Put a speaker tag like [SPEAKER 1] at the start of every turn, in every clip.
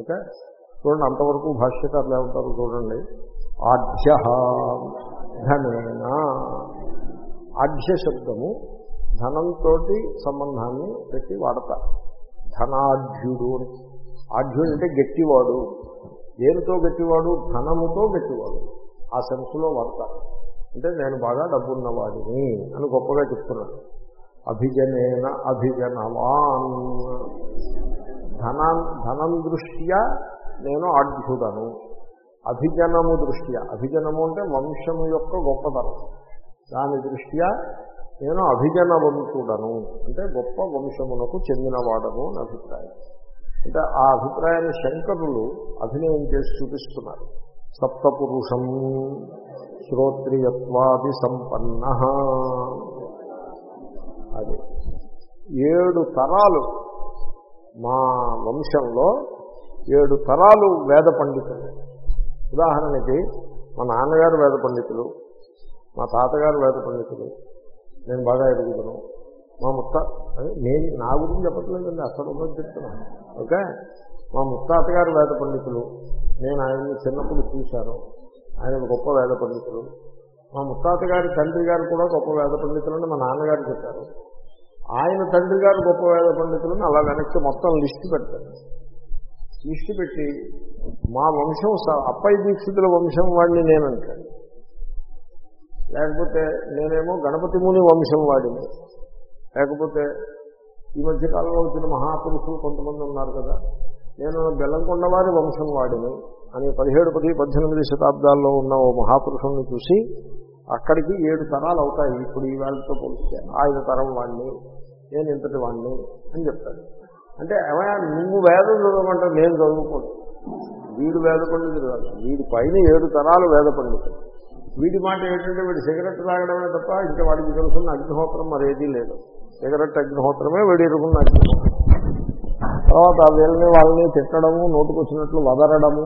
[SPEAKER 1] Okay? చూడండి అంతవరకు భాష్యకారులు ఏమంటారు చూడండి. ఆఢ్య ధనేనా. ఆఢ్య శబ్దము ధనంతో సంబంధాన్ని పెట్టి వాడతారు ధనాఢ్యుడు అని. ఆఢ్యుడు అంటే గట్టివాడు. దేనితో గట్టివాడు? ధనముతో గట్టివాడు. ఆ సెన్స్లో వాడతారు అంటే నేను బాగా డబ్బున్నవాడిని అని గొప్పగా చెప్తున్నాను అభిజనేన అభిజనవాన్. ధనం ధనం దృష్ట్యా నేను ఆఢ్యుడను అభిజనము దృష్ట్యా. అభిజనము అంటే వంశము యొక్క గొప్పతనం. దాని దృష్ట్యా నేను అభిజనవంతుడను. అంటే గొప్ప వంశమునకు చెందినవాడను అని అభిప్రాయం. అంటే ఆ అభిప్రాయాన్ని శంకరులు అభినయం చేసి చూపిస్తున్నారు. సప్తపురుషం శ్రోత్రియత్వాది సంపన్న. అది. ఏడు తరాలు మా వంశంలో ఏడు తరాలు వేద పండితులు. ఉదాహరణకి మా నాన్నగారు వేద పండితులు మా తాతగారు వేద పండితులు నేను బాగా ఎదుగుతాను మా ముత్త అదే నేను నా గురించి చెప్పట్లేదండి అసలు చెప్తున్నాను ఓకే? మా ముత్తాతగారు వేద పండితులు నేను ఆయన్ని చిన్నప్పుడు చూశాను. ఆయన గొప్ప వేద పండితులు. మా ముత్తాత గారి తండ్రి గారు కూడా గొప్ప వేద పండితులని మా నాన్నగారు చెప్పారు. ఆయన తండ్రి గారు గొప్ప వేద పండితులను అలా వెనక్కి మొత్తం లిస్టు పెడతాను లిస్టు పెట్టి మా వంశం స- అప్పయ్య దీక్షితుల వంశం వాడిని నేనంటాడు లేకపోతే నేనేమో గణపతి ముని వంశం వాడిని. లేకపోతే ఈ మధ్యకాలంలో వచ్చిన మహాపురుషులు కొంతమంది ఉన్నారు కదా నేను బెల్లంకొండ వారి వంశం వాడిని అని పదిహేడు పది పద్దెనిమిది శతాబ్దాల్లో ఉన్న ఓ మహాపురుషుల్ని చూసి అక్కడికి ఏడు తరాలు అవుతాయి. ఇప్పుడు ఈ వేళతో పోలిస్తే ఆయన తరం వాడిని. నేను ఇంతటి వాడిని అని చెప్తాడు. అంటే ఏమైనా నువ్వు వేదం చదవమంటే నేను చదువుకోను. వీడు వేద పండితుడు కాదు. వీడి పైన ఏడు తరాలు వేద పండితుడు వీడి మాట ఏంటంటే వీడు సిగరెట్ తాగడమే తప్ప ఇంకా వాడికి తెలుసున్న అగ్నిహోత్రం మరేదీ లేదు. సిగరెట్ అగ్నిహోత్రమే వీడి ఎరుగున్న అగ్నిహోత్రం. తర్వాత వీళ్ళని వాళ్ళని తిట్టడము నోటుకొచ్చినట్లు వదరడము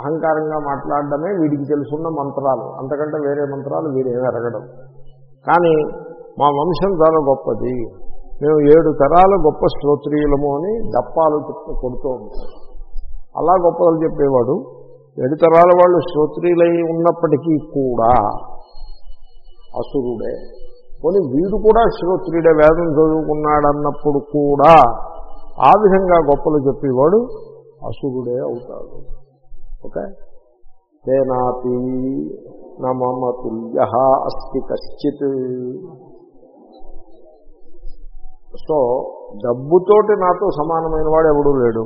[SPEAKER 1] అహంకారంగా మాట్లాడడమే వీడికి తెలుసున్న మంత్రాలు. అంతకంటే వేరే మంత్రాలు వీడేమి ఎరగడం కానీ మా వంశం చాలా గొప్పది. మేము ఏడు తరాల గొప్ప శ్రోత్రియులము అని దప్పాలు చెప్తూ కొడుతూ ఉంటాం అలా గొప్పలు చెప్పేవాడు ఏడు తరాల వాళ్ళు శ్రోత్రియులై ఉన్నప్పటికీ కూడా అసురుడే. కొని వీడు కూడా శ్రోత్రియుడే వేదం చదువుకున్నాడన్నప్పుడు కూడా ఆ విధంగా గొప్పలు చెప్పేవాడు అసురుడే అవుతాడు. ఓకే? తేనాపి నమమతుల్య అస్తి కశ్చిత్. సో డబ్బుతోటి నాతో సమానమైన వాడు ఎవడూ లేడు.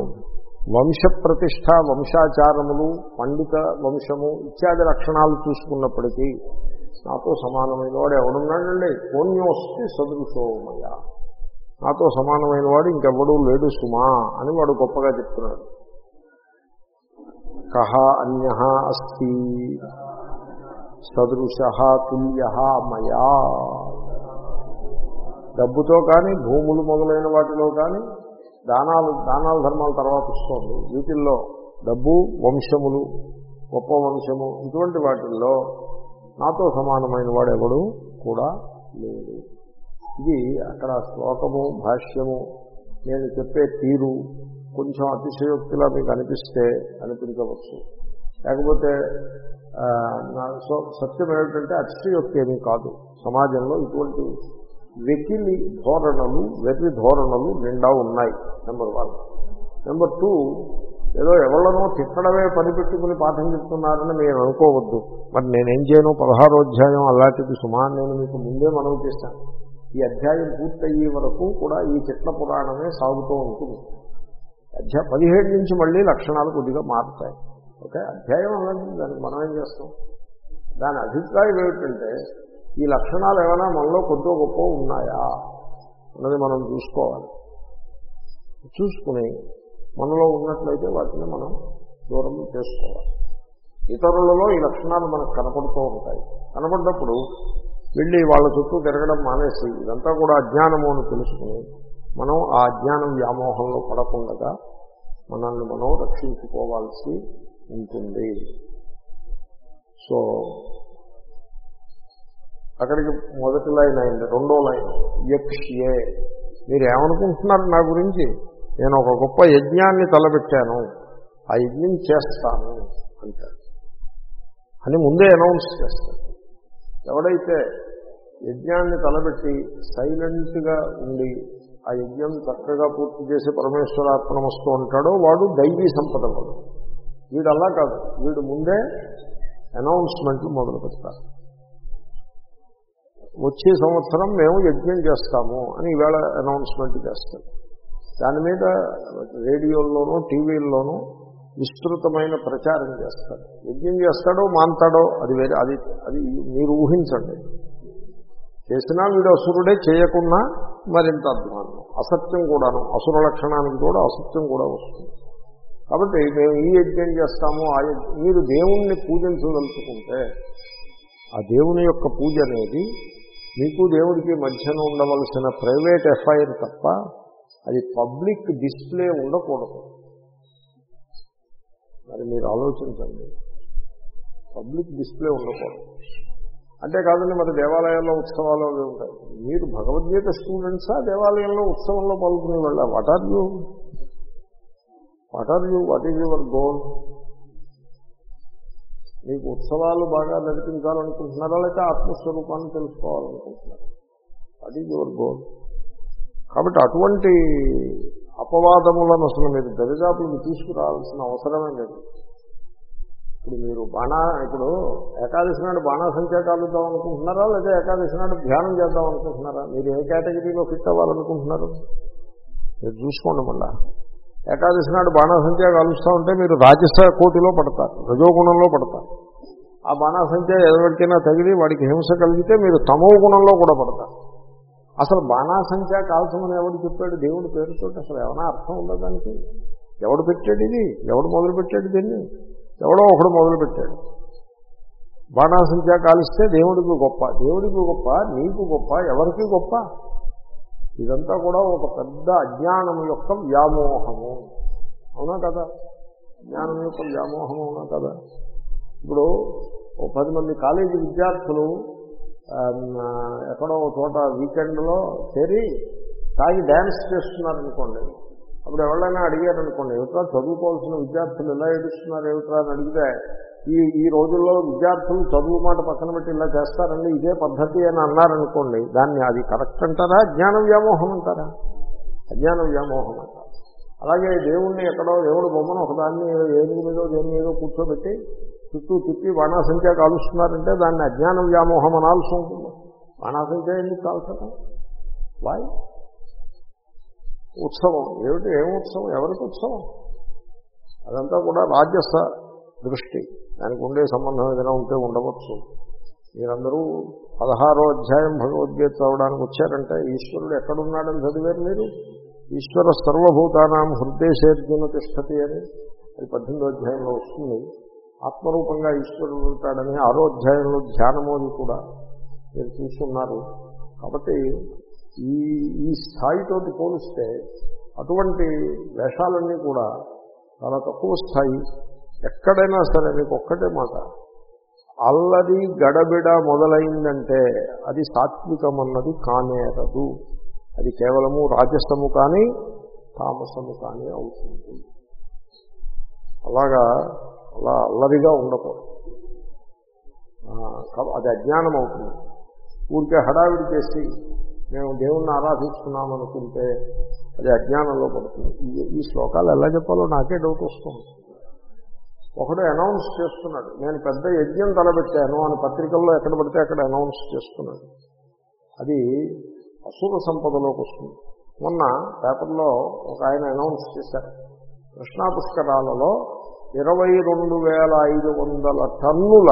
[SPEAKER 1] వంశ ప్రతిష్ట వంశాచారములు పండిత వంశము ఇత్యాది లక్షణాలు చూసుకున్నప్పటికీ నాతో సమానమైన వాడు ఎవడున్నాడండి? పుణ్యోస్తి సదృశోమయ నాతో సమానమైన వాడు ఇంకెవడూ లేడు సుమా అని వాడు గొప్పగా చెప్తున్నాడు. కహ అన్య అస్తి. సదృశ తుల్య మయా. డబ్బుతో కానీ భూములు మొదలైన వాటిలో కానీ దానాలు దానాల ధర్మాల తర్వాత వస్తుంది. వీటిల్లో డబ్బు వంశములు గొప్ప వంశము ఇటువంటి వాటిల్లో నాతో సమానమైన వాడెవడు కూడా లేడు. ఇది అక్కడ శ్లోకము భాష్యము నేను చెప్పే తీరు కొంచెం అతిశయోక్తిలా మీకు అనిపిస్తే అనిపించవచ్చు. లేకపోతే సో సత్యం ఏమిటంటే అతిశయోక్తి ఏమీ కాదు. సమాజంలో ఇటువంటి వెకిలి ధోరణలు వెర్రి ధోరణలు నిండా ఉన్నాయి నెంబర్ వన్ నెంబర్ టూ ఏదో ఎవరినో తిట్టడమే పనిపెట్టుకుని పాఠం చెప్తున్నారని మీరు అనుకోవద్దు. మరి నేనేం చేయను? పదహారో అధ్యాయం అలాంటిది సుమా నేను మీకు ముందే మనవి చేశాను. ఈ అధ్యాయం పూర్తయ్యే వరకు కూడా ఈ చిట్ల పురాణమే సాగుతూ ఉంటుంది. అధ్యాయ పదిహేడు నుంచి మళ్ళీ లక్షణాలు కొద్దిగా మారుతాయి. ఓకే? అధ్యాయం అలాంటిది దానికి మనం ఏం చేస్తాం? దాని అభిప్రాయం ఏమిటంటే ఈ లక్షణాలు ఏమైనా మనలో కొద్దో గొప్ప ఉన్నాయా? అన్నది మనం చూసుకోవాలి. చూసుకుని మనలో ఉన్నట్లయితే వాటిని మనం దూరం చేసుకోవాలి. ఇతరులలో ఈ లక్షణాలు మనకు కనపడుతూ ఉంటాయి. కనపడినప్పుడు వెళ్ళి వాళ్ళ చుట్టూ తిరగడం మానేసి ఇదంతా కూడా అజ్ఞానము అని తెలుసుకుని మనం ఆ అజ్ఞానం వ్యామోహంలో పడకుండా మనల్ని మనం రక్షించుకోవాల్సి ఉంటుంది. సో అక్కడికి మొదటి లైన్ అయింది రెండో లైన్. యక్ష్యే. మీరు ఏమనుకుంటున్నారు నా గురించి? నేను ఒక గొప్ప యజ్ఞాన్ని తలపెట్టాను. ఆ యజ్ఞం చేస్తాను అంటారు. అని ముందే అనౌన్స్ చేస్తాడు ఎవడైతే యజ్ఞాన్ని తలబెట్టి సైలెంట్గా ఉండి ఆ యజ్ఞం చక్కగా పూర్తి చేసి వస్తూ ఉంటాడో వాడు దైవీ సంపద వాడు. వీడు అలా కాదు. వీడు ముందే అనౌన్స్మెంట్లు మొదలు పెడతారు వచ్చే సంవత్సరం మేము యజ్ఞం చేస్తాము అని ఈవేళ అనౌన్స్మెంట్ చేస్తాడు దాని మీద రేడియోల్లోనూ టీవీల్లోనూ విస్తృతమైన ప్రచారం చేస్తాడు యజ్ఞం చేస్తాడో మాంతాడో అది వేరే అది అది మీరు ఊహించండి. చేసినా వీడు అసురుడే చేయకున్నా మరింత అధ్వానం అసత్యం కూడాను అసుర లక్షణానికి కూడా అసత్యం కూడా వస్తుంది. కాబట్టి మేము ఈ యజ్ఞం చేస్తాము ఆ యజ్ఞం మీరు దేవుణ్ణి పూజించదలుచుకుంటే ఆ దేవుని యొక్క పూజ అనేది మీకు దేవుడికి మధ్యన ఉండవలసిన ప్రైవేట్ ఎఫ్ఐఆర్ తప్ప అది పబ్లిక్ డిస్ప్లే ఉండకూడదు. మరి మీరు ఆలోచించండి. పబ్లిక్ డిస్ప్లే ఉండకూడదు. అంటే కాదండి మరి దేవాలయాల్లో ఉత్సవాలు అవి ఉంటాయి. మీరు భగవద్గీత స్టూడెంట్సా? దేవాలయంలో ఉత్సవంలో పాల్గొనే వాళ్ళ? What are you what are you what is your goal మీకు ఉత్సవాలు బాగా నడిపించాలనుకుంటున్నారా లేకపోతే ఆత్మస్వరూపాన్ని తెలుసుకోవాలనుకుంటున్నారా? అది యువర్ గోల్ కాబట్టి అటువంటి అపవాదములను అసలు మీరు దరిదాపులకు తీసుకురావాల్సిన అవసరమే లేదు. ఇప్పుడు మీరు బాణా ఇప్పుడు ఏకాదశి నాడు బాణాసంఖ్య కాలుద్దాం అనుకుంటున్నారా లేదా ఏకాదశి నాడు ధ్యానం చేద్దాం అనుకుంటున్నారా? మీరు ఏ కేటగిరీలో ఫిట్ అవ్వాలనుకుంటున్నారు? మీరు చూసుకోండి మళ్ళీ. ఏకాదశి నాడు బాణాసంఖ్య కాలుస్తూ ఉంటే మీరు రాజస కోటిలో పడతారు రజోగుణంలో పడతారు. ఆ బాణాసంఖ్య ఎవరికైనా తగిలి వాడికి హింస కలిగితే మీరు తమో గుణంలో కూడా పడతారు. అసలు బాణాసంఖ్య కాల్చమని ఎవడు చెప్పాడు? దేవుడి పేరుతో అసలు ఏమైనా అర్థం ఉందా దానికి? ఎవడు పెట్టాడు ఇది? ఎవడు మొదలుపెట్టాడు దీన్ని? ఎవడో ఒకడు మొదలుపెట్టాడు బాణాసంఖ్య కాలిస్తే దేవుడికి గొప్ప దేవుడికి గొప్ప నీకు గొప్ప ఎవరికి గొప్ప? ఇదంతా కూడా ఒక పెద్ద అజ్ఞానం యొక్క వ్యామోహము. అవునా కదా? జ్ఞానం యొక్క వ్యామోహం అవునా కదా? ఇప్పుడు ఓ పది మంది కాలేజీ విద్యార్థులు ఎక్కడో చోట వీకెండ్లో చేరి తాగి డ్యాన్స్ చేస్తున్నారనుకోండి. అప్పుడు ఎవరైనా అడిగారనుకోండి ఏమిట్రా చదువుకోవాల్సిన విద్యార్థులు ఎలా ఏడుస్తున్నారు? ఏమిట్రా? అని అడిగితే ఈ ఈ రోజుల్లో విద్యార్థులు చదువు మాట పక్కన పెట్టి ఇలా చేస్తారండి ఇదే పద్ధతి అని అన్నారనుకోండి దాన్ని అది కరెక్ట్ అంటారా అజ్ఞాన వ్యామోహం అంటారా? అజ్ఞాన వ్యామోహం అంటారు. అలాగే దేవుణ్ణి ఎక్కడో దేవుడు బొమ్మను ఒకదాన్ని ఏనుగు మీదో దేని మీదో కూర్చోబెట్టి చుట్టూ తిప్పి బాణాసంఖ్య కాలుస్తున్నారంటే దాన్ని అజ్ఞాన వ్యామోహం అనాల్సి ఉంటుంది. బాణాసంఖ్య ఎందుకు కాల్చడం? వాయ్ ఉత్సవం. ఏమిటి? ఏం ఉత్సవం? ఎవరికి ఉత్సవం? అదంతా కూడా రాజ్యస దృష్టి. దానికి ఉండే సంబంధం ఏదైనా ఉంటే ఉండవచ్చు. మీరందరూ పదహారో అధ్యాయం భగవద్గీత చదవడానికి వచ్చారంటే ఈశ్వరుడు ఎక్కడున్నాడని చదివారు మీరు? ఈశ్వర సర్వభూతానాం హృదయశేర్జున తిష్టతి అని అది పద్దెనిమిదో అధ్యాయంలో వస్తుంది. ఆత్మరూపంగా ఈశ్వరుడు ఉంటాడని ఆరో అధ్యాయంలో ధ్యానము అని కూడా మీరు చూస్తున్నారు. కాబట్టి ఈ ఈ స్థాయితోటి పోలిస్తే అటువంటి వేషాలన్నీ కూడా చాలా తక్కువ స్థాయి ఎక్కడైనా సరే మీకు ఒక్కటే మాట. అల్లరి గడబిడ మొదలైందంటే అది సాత్వికమన్నది కానేరదు. అది కేవలము రాజసము కానీ తామసము కానీ అవుతుంది. అలాగా అలా అల్లరిగా ఉండకూడదు. అది అజ్ఞానం అవుతుంది. ఊరికే హడావిడి చేసి మేము దేవుణ్ణి ఆరాధిస్తున్నాం అనుకుంటే అది అజ్ఞానంలో పడుతుంది. ఈ శ్లోకాలు ఎలా చెప్పాలో నాకే డౌట్ వస్తుంది. ఒకడు అనౌన్స్ చేస్తున్నాడు. నేను పెద్ద యజ్ఞం తలబెట్టాను అని పత్రికల్లో ఎక్కడ పడితే అక్కడ అనౌన్స్ చేస్తున్నాడు. అది అసుర సంపదలోకి వస్తుంది. మొన్న పేపర్లో ఒక ఆయన అనౌన్స్ చేశారు. కృష్ణా పుష్కరాలలో ఇరవై రెండు వేల ఐదు వందల టన్నుల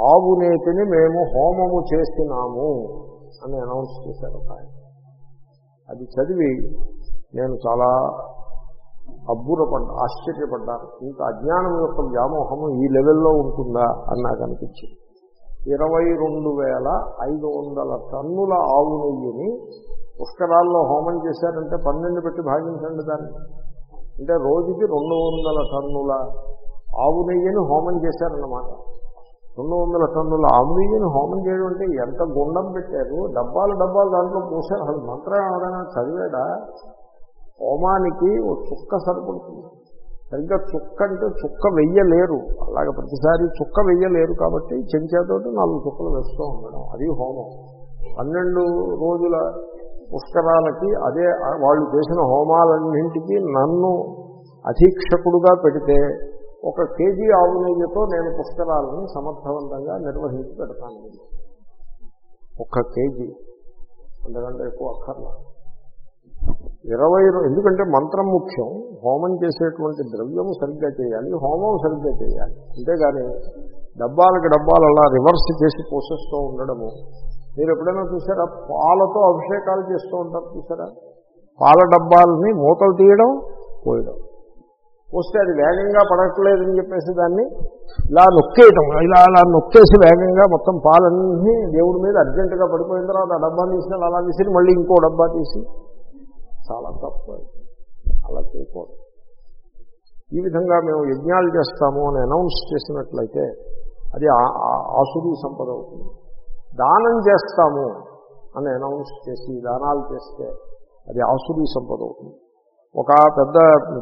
[SPEAKER 1] ఆవు నేతిని మేము హోమము చేసినాము అని అనౌన్స్ చేశారు ఒక ఆయన. అది చదివి నేను చాలా అబ్బురపడ్డ ఆశ్చర్యపడ్డారు. ఇంకా అజ్ఞానం యొక్క వ్యామోహము ఈ లెవెల్లో ఉంటుందా అని నాకు అనిపించింది. ఇరవై రెండు వేల ఐదు వందల టన్నుల ఆవు నెయ్యిని పుష్కరాల్లో హోమం చేశారంటే పన్నెండు పెట్టి భాగించండి దాన్ని. అంటే రోజుకి రెండు వందల టన్నుల ఆవు నెయ్యిని హోమం చేశారన్నమాట. రెండు వందల టన్నుల ఆవు నెయ్యిని హోమం చేయడం అంటే ఎంత గుండం పెట్టారు. డబ్బాలు డబ్బాలు దాంట్లో పోసారు అసలు మంత్రం ఎవరైనా చదివాడా? హోమానికి ఒక చుక్క సరిపడుతుంది. సరిగ్గా చుక్క అంటే చుక్క వెయ్యలేరు. అలాగే ప్రతిసారి చుక్క వెయ్యలేరు కాబట్టి చెంచాతోటి నాలుగు చుక్కలు వేస్తూ ఉండడం. అది హోమం. పన్నెండు రోజుల పుష్కరాలకి అదే వాళ్ళు చేసిన హోమాలన్నింటికీ నన్ను అధీక్షకుడుగా పెడితే ఒక కేజీ ఆవు నెయ్యితో నేను పుష్కరాలను సమర్థవంతంగా నిర్వహించి పెడతాను. ఒక్క కేజీ. అంతకంటే ఎక్కువ అక్కర్లా. ఇరవై ఎందుకంటే మంత్రం ముఖ్యం. హోమం చేసేటువంటి ద్రవ్యము సరిగ్గా చేయాలి హోమం సరిగ్గా చేయాలి. అంతేగాని డబ్బాలకి డబ్బాలు అలా రివర్స్ చేసి పోసేస్తూ ఉండడము. మీరు ఎప్పుడైనా చూసారా? పాలతో అభిషేకాలు చేస్తూ ఉంటారు చూసారా? పాల డబ్బాలని మూతలు తీయడం పోయడం. పోస్తే అది వేగంగా పడట్లేదని చెప్పేసి దాన్ని ఇలా నొక్కేయటం. ఇలా అలా నొక్కేసి వేగంగా మొత్తం పాలన్నీ దేవుడి మీద అర్జెంటుగా పడిపోయిన తర్వాత ఆ డబ్బా తీసిన అలా తీసి మళ్ళీ ఇంకో డబ్బా తీసి చాలా తప్పు. అలా చేయకూడదు. ఈ విధంగా మేము యజ్ఞాలు చేస్తాము అని అనౌన్స్ చేసినట్లయితే అది ఆసురు సంపద అవుతుంది. దానం చేస్తాము అని అనౌన్స్ చేసి దానాలు చేస్తే అది ఆసురీ సంపద అవుతుంది. ఒక పెద్ద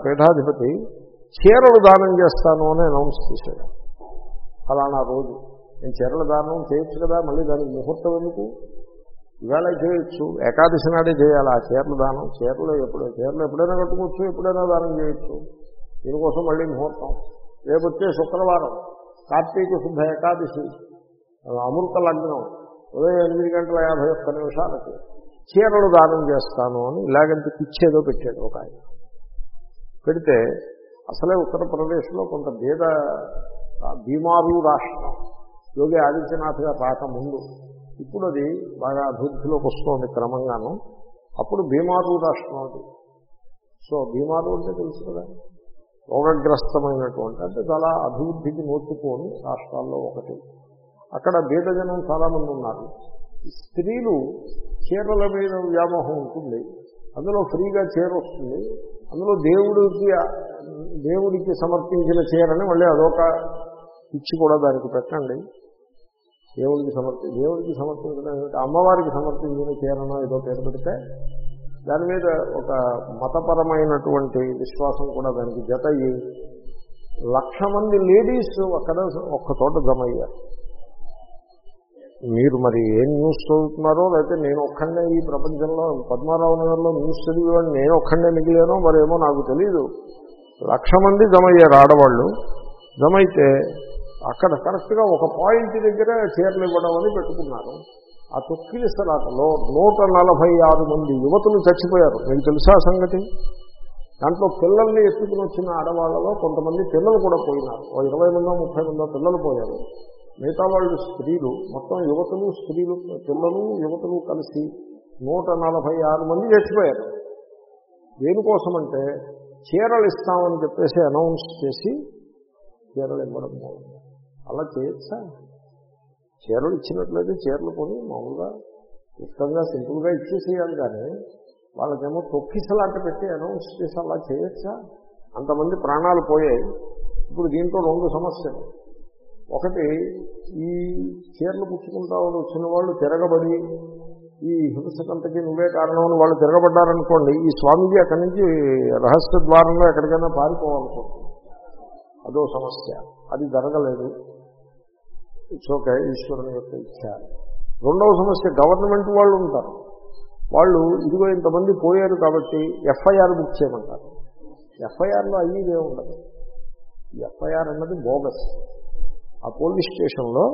[SPEAKER 1] పీఠాధిపతి చీరలు దానం చేస్తాను అని అనౌన్స్ చేశాడు. ఫలానా రోజు. నేను చీరల దానం చేయొచ్చు కదా మళ్ళీ దానికి ముహూర్తం ఎందుకు? ఇవాళ చేయొచ్చు. ఏకాదశి నాడే చేయాలి. ఆ చీరలు దానం చీరలు ఎప్పుడు చీరలు ఎప్పుడైనా కట్టుకోవచ్చు ఎప్పుడైనా దానం చేయొచ్చు. దీనికోసం మళ్ళీ ముహూర్తం. రేపు వచ్చే శుక్రవారం కార్తీక శుద్ధ ఏకాదశి అమృత లగ్నం ఉదయం ఎనిమిది గంటల యాభై ఒక్క నిమిషాలకి. చీరలు దానం చేస్తాను అని ఇలాగంటే పిచ్చేదో పెట్టాడు ఒక ఆయన. పెడితే అసలే ఉత్తరప్రదేశ్లో కొంత భేద బీమారు రాష్ట్రం. యోగి ఆదిత్యనాథ్ గారు రాకముందు ఇప్పుడు అది బాగా అభివృద్ధిలోకి వస్తుంది క్రమంగాను. అప్పుడు బీమారు రాష్ట్రం అది. సో బీమారు అంటే తెలుసు కదా? రోగగ్రస్తమైనటువంటి అంటే చాలా అభివృద్ధికి నోచుకోని రాష్ట్రాల్లో ఒకటి. అక్కడ బీదజనం చాలామంది ఉన్నారు. స్త్రీలు చీరల మీద వ్యామోహం ఉంటుంది. అందులో ఫ్రీగా చీర వస్తుంది. అందులో దేవుడికి దేవుడికి సమర్పించిన చీరని మళ్ళీ అదొక ఇచ్చి కూడా దానికి పెట్టండి. దేవుడికి సమర్పి దేవుడికి సమర్పించడం ఏమిటి? అమ్మవారికి సమర్పించిన చీరనో ఏదో పేరు పెడితే దాని మీద ఒక మతపరమైనటువంటి విశ్వాసం కూడా దానికి జత అయ్యి లక్ష మంది లేడీస్ అక్కడ ఒక్క చోట జమ అయ్యారు మీరు మరి ఏం న్యూస్ చదువుతున్నారో లేకపోతే నేను ఒక్కడే ఈ ప్రపంచంలో పద్మారావు నగర్లో న్యూస్ చదివేవాడిని నేను ఒక్కడే మిగిలానో మరేమో నాకు తెలియదు లక్ష మంది జమ అయ్యారు ఆడవాళ్ళు. జమ అయితే అక్కడ కరెక్ట్గా ఒక పాయింట్ దగ్గర చీరలు ఇవ్వడం అని పెట్టుకున్నారు. ఆ తొక్కిలి సలాటలో నూట నలభై ఆరు మంది యువతులు చచ్చిపోయారు. మీకు తెలుసా సంగతి? దాంట్లో పిల్లల్ని ఎత్తుకుని వచ్చిన ఆడవాళ్ళలో కొంతమంది పిల్లలు కూడా పోయినారు. ఓ ఇరవై మందో ముప్పై మందో పిల్లలు పోయారు. మిగతా వాళ్ళు స్త్రీలు మొత్తం యువతులు స్త్రీలు పిల్లలు యువతులు కలిసి నూట నలభై ఆరు మంది చచ్చిపోయారు. దేనికోసమంటే చీరలు ఇస్తామని చెప్పేసి అనౌన్స్ చేసి చీరలు ఇవ్వడం అలా చేయొచ్చా? చీరలు ఇచ్చినట్లయితే చీరలు కొని మామూలుగా ఇష్టంగా సింపుల్గా ఇచ్చేసేయాలి కానీ వాళ్ళకేమో తొక్కిసలాట పెట్టి అనౌన్స్ చేసి అలా చేయొచ్చా? అంతమంది ప్రాణాలు పోయాయి. ఇప్పుడు దీంట్లో రెండు సమస్యలు. ఒకటి ఈ చీరలు పుచ్చుకుంటా వచ్చిన వాళ్ళు తిరగబడి ఈ హింసకంతకి నువ్వే కారణం వాళ్ళు తిరగబడ్డారనుకోండి ఈ స్వామీజీ అక్కడి నుంచి రహస్య ద్వారంలో ఎక్కడికైనా పారిపోవాల్సి అదో సమస్య. అది జరగలేదు. ఇట్స్ ఓకే ఈశ్వరుని యొక్క ఇచ్చ. రెండవ సమస్య గవర్నమెంట్ వాళ్ళు ఉంటారు. వాళ్ళు ఇదిగో ఇంతమంది పోయారు కాబట్టి ఎఫ్ఐఆర్ బుక్ చేయమంటారు. ఎఫ్ఐఆర్లో అయ్యేదే e ఉండదు. ఎఫ్ఐఆర్ అన్నది బోగస్ ఆ పోలీస్ స్టేషన్లో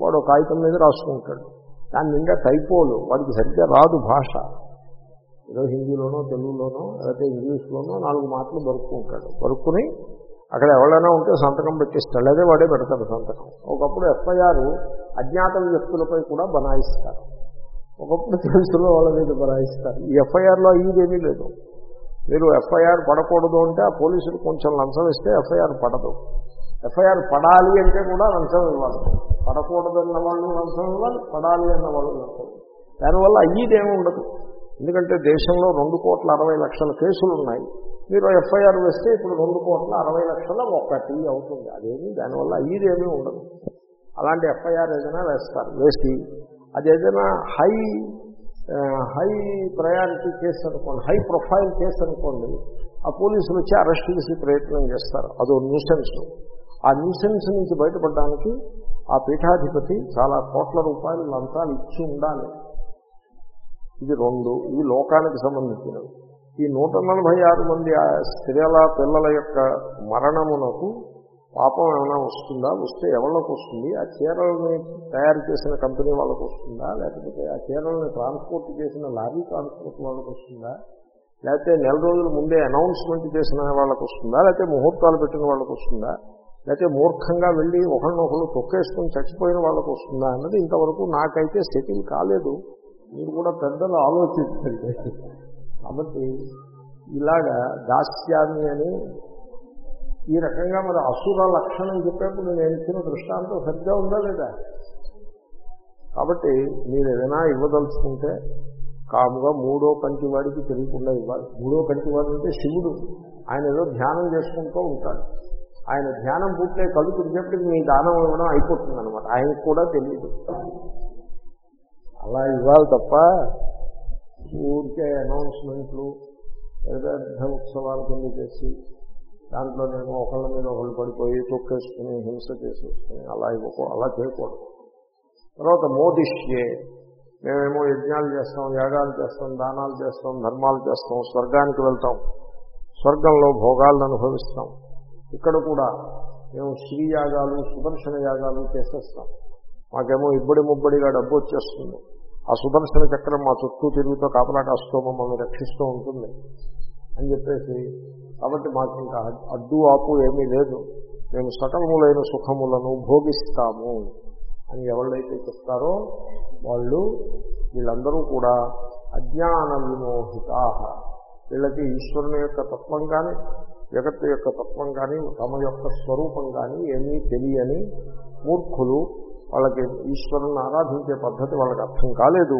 [SPEAKER 1] వాడు ఒక కాగితం మీద రాసుకుంటాడు. దాని నిండా టైపోలు వాడికి సరిగ్గా రాదు భాష. ఏదో హిందీలోనో తెలుగులోనో లేకపోతే ఇంగ్లీష్లోనో నాలుగు మాటలు బరుక్కుంటాడు. బరుక్కుని అక్కడ ఎవరైనా ఉంటే సంతకం పెట్టిస్తాడు. లేదా వాడే పెడతాడు సంతకం. ఒకప్పుడు ఎఫ్ఐఆర్ అజ్ఞాత వ్యక్తులపై కూడా బనాయిస్తారు. ఒకప్పుడు తెలుసులో వాళ్ళ మీద బనాయిస్తారు. ఈ ఎఫ్ఐఆర్లో అయ్యేదేమీ లేదు. మీరు ఎఫ్ఐఆర్ పడకూడదు అంటే ఆ పోలీసులు కొంచెం లంచం ఇస్తే ఎఫ్ఐఆర్ పడదు. ఎఫ్ఐఆర్ పడాలి అంటే కూడా లంచం ఇవ్వాలి. పడకూడదన్న వాళ్ళు లంచం ఇవ్వాలి పడాలి అన్న వాళ్ళు లంచం దానివల్ల అయ్యేదేమీ ఉండదు. ఎందుకంటే దేశంలో రెండు కోట్ల అరవై లక్షల కేసులు ఉన్నాయి మీరు ఎఫ్ఐఆర్ వేస్తే ఇప్పుడు రెండు కోట్ల అరవై లక్షల ఒకటి అవుతుంది. అదేమి దానివల్ల అయ్యేదేమీ ఉండదు. అలాంటి ఎఫ్ఐఆర్ ఏదైనా వేస్తారు. వేసి అది ఏదైనా హై హై ప్రయారిటీ కేసు అనుకోండి హై ప్రొఫైల్ కేసు అనుకోండి ఆ పోలీసులు వచ్చి అరెస్ట్ చేసి ప్రయత్నం చేస్తారు. అదో న్యూసెన్స్. ఆ న్యూసెన్స్ నుంచి బయటపడడానికి ఆ పీఠాధిపతి చాలా కోట్ల రూపాయలు లంతాలు ఇచ్చి ఉండాలి. ఇది రెండు ఇవి లోకానికి సంబంధించినవి. ఈ నూట నలభై ఆరు మంది ఆ స్త్రీల పిల్లల యొక్క మరణమునకు పాపం ఏమైనా వస్తుందా? వస్తే ఎవరికి వస్తుంది? ఆ చీరల్ని తయారు చేసిన కంపెనీ వాళ్ళకు వస్తుందా? లేకపోతే ఆ చీరల్ని ట్రాన్స్పోర్ట్ చేసిన లారీ ట్రాన్స్పోర్ట్ వాళ్ళకి వస్తుందా? లేకపోతే నెల రోజుల ముందే అనౌన్స్మెంట్ చేసిన వాళ్ళకు వస్తుందా? లేకపోతే ముహూర్తాలు పెట్టిన వాళ్ళకి వస్తుందా? లేకపోతే మూర్ఖంగా వెళ్ళి ఒకరినొకరు తొక్కేసుకుని చచ్చిపోయిన వాళ్ళకు వస్తుందా అన్నది ఇంతవరకు నాకైతే సెటిల్ కాలేదు. మీరు కూడా పెద్దలు ఆలోచించండి. కాబట్టి ఇలాగా దాస్యాన్ని అని ఈ రకంగా మరి అసుర లక్షణం చెప్పేప్పుడు నేను ఇచ్చిన దృష్టాంతం సరిగ్గా ఉందా లేదా? కాబట్టి మీరు ఏదైనా ఇవ్వదలుచుకుంటే కాముగా మూడో కంటి వాడికి తెలియకుండా ఇవ్వాలి. మూడో కంటి వాడు అంటే శివుడు. ఆయన ఏదో ధ్యానం చేసుకుంటూ ఉంటాడు. ఆయన ధ్యానం పూర్తయి కళ్ళు తిరిగేప్పటికి మీ దానం ఇవ్వడం అయిపోతుంది అనమాట ఆయనకు కూడా తెలియదు. అలా ఇవ్వాలి తప్ప ఊరికే అనౌన్స్మెంట్లు పెద్ద ఉత్సవాల కింద చేసి దాంట్లో నేను ఒకళ్ళ మీద ఒకళ్ళు పడిపోయి తొక్కేసుకుని హింస చేసేసుకుని అలా ఇవ్వకూ అలా చేయకూడదు. తర్వాత మోదిష్యే మేమేమో యజ్ఞాలు చేస్తాం యాగాలు చేస్తాం దానాలు చేస్తాం ధర్మాలు చేస్తాం స్వర్గానికి వెళ్తాం. స్వర్గంలో భోగాలను అనుభవిస్తాం. ఇక్కడ కూడా మేము శ్రీ యాగాలు సుదర్శన యాగాలు చేసేస్తాం. మాకేమో ఇబ్బడి ముబ్బడిగా డబ్బు వచ్చేస్తుంది. ఆ సుదర్శన చక్రం మా చుట్టూ తిరుగుతూ కాపలా కాస్తూ మమ్మల్ని రక్షిస్తూ ఉంటుంది అని చెప్పేసి కాబట్టి మాకు ఇంకా అడ్డు ఆపు ఏమీ లేదు. మేము సకలములైన సుఖములను భోగిస్తాము అని ఎవళ్ళైతే చెప్తారో వాళ్ళు వీళ్ళందరూ కూడా అజ్ఞాన విమోహితా. వీళ్ళకి ఈశ్వరుని యొక్క తత్వం కానీ జగత్తు యొక్క తత్వం కానీ తమ యొక్క స్వరూపం కానీ ఏమీ తెలియని మూర్ఖులు వాళ్ళకి ఈశ్వరుని ఆరాధించే పద్ధతి వాళ్ళకి అర్థం కాలేదు.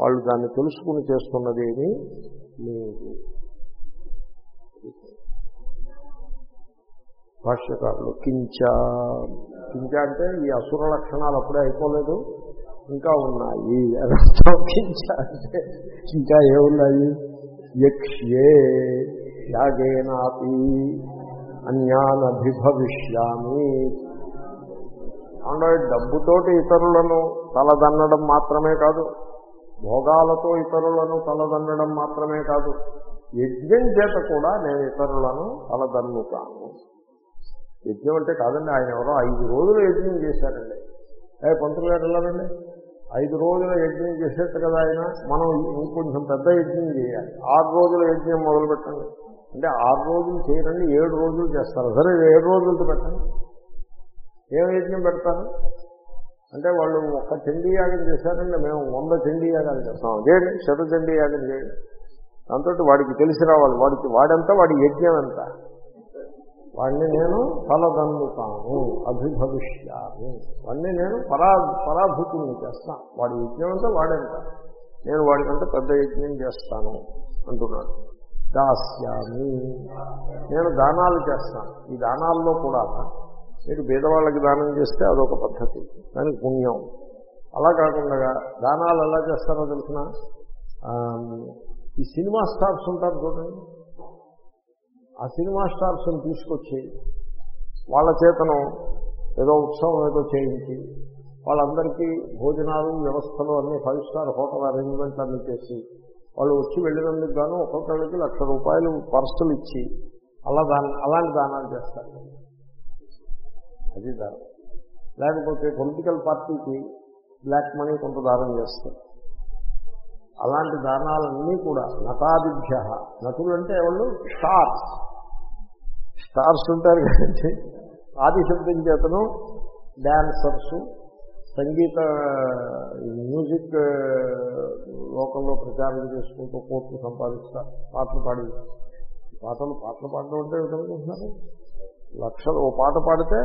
[SPEAKER 1] వాళ్ళు దాన్ని తెలుసుకుని చేస్తున్నది ఏమీ లేదు. భాష్యకారులు కించ. కించ అంటే ఈ అసుర లక్షణాలు అప్పుడే అయిపోలేదు. ఇంకా ఉన్నాయి. కించ అంటే ఇంకా ఏమున్నాయి? యక్ష్యే యాగేనాపి అన్యానభిభవిష్యామి. అంటే డబ్బుతోటి ఇతరులను తలదన్నడం మాత్రమే కాదు భోగాలతో ఇతరులను తలదన్నడం మాత్రమే కాదు యజ్ఞం చేత కూడా నేను ఇతరులను తలదన్నుతాను. యజ్ఞం అంటే కాదండి ఆయన ఎవరో ఐదు రోజులు యజ్ఞం చేశారండి. ఏ పంతులు గారు వెళ్ళారండి? ఐదు రోజుల యజ్ఞం చేసేట్టు కదా ఆయన మనం ఇంకొంచెం పెద్ద యజ్ఞం చేయాలి. ఆరు రోజుల యజ్ఞం మొదలు పెట్టండి అంటే ఆరు రోజులు చేయరండి ఏడు రోజులు చేస్తారు. సరే ఏడు రోజులతో పెట్టండి. ఏం యజ్ఞం పెడతాను అంటే వాళ్ళు ఒక్క చండీ యాగం చేశారంటే మేము వంద చండీ యాగాలు చేస్తాం. చేయండి శత చండీ యాగం చేయండి దాంతో వాడికి తెలిసి రావాలి. వాడికి వాడంతా వాడి యజ్ఞం ఎంత వాడిని నేను ఫలదన్నుతాను అభిభవిష్యాను వాడిని నేను పరా పరాభూతిని చేస్తాను వాడి యజ్ఞం అంతా వాడేంత. నేను వాడికంటే పెద్ద యజ్ఞం చేస్తాను అంటున్నాడు. దాస్యామి. నేను దానాలు చేస్తాను. ఈ దానాల్లో కూడా మీరు పేదవాళ్ళకి దానం చేస్తే అదొక పద్ధతి దానికి పుణ్యం. అలా కాకుండా దానాలు ఎలా చేస్తారో తెలిసిన? ఈ సినిమా స్టార్స్ ఉంటారు చూడండి. ఆ సినిమా స్టార్స్ని తీసుకొచ్చి వాళ్ళ చేతను ఏదో ఉత్సవం ఏదో చేయించి వాళ్ళందరికీ భోజనాలు వ్యవస్థలు అన్ని ఫైవ్ స్టార్ హోటల్ అరేంజ్మెంట్ అన్ని చేసి వాళ్ళు వచ్చి వెళ్ళినందుకు గాను ఒక్కొక్కరికి లక్ష రూపాయలు పర్సులు ఇచ్చి అలా దాని అలాంటి దానాలు చేస్తారు. అది దారం. లేకపోతే పొలిటికల్ పార్టీకి బ్లాక్ మనీ కొంత దానం చేస్తారు అలాంటి దానాలన్నీ కూడా నటాదిభ్య నటులు అంటే ఎవరు స్టార్స్. స్టార్స్ ఉంటారు కదండి. ఆదిశబ్దం చేతను డ్యాన్సర్స్ సంగీత మ్యూజిక్ లోకంలో ప్రచారం చేసుకుంటూ కోట్లు సంపాదిస్తారు పాటలు పాడి. పాటలు పాటలు పాడడం అంటే ఏమిటనుకుంటున్నారు? లక్షలు ఓ పాట పాడితే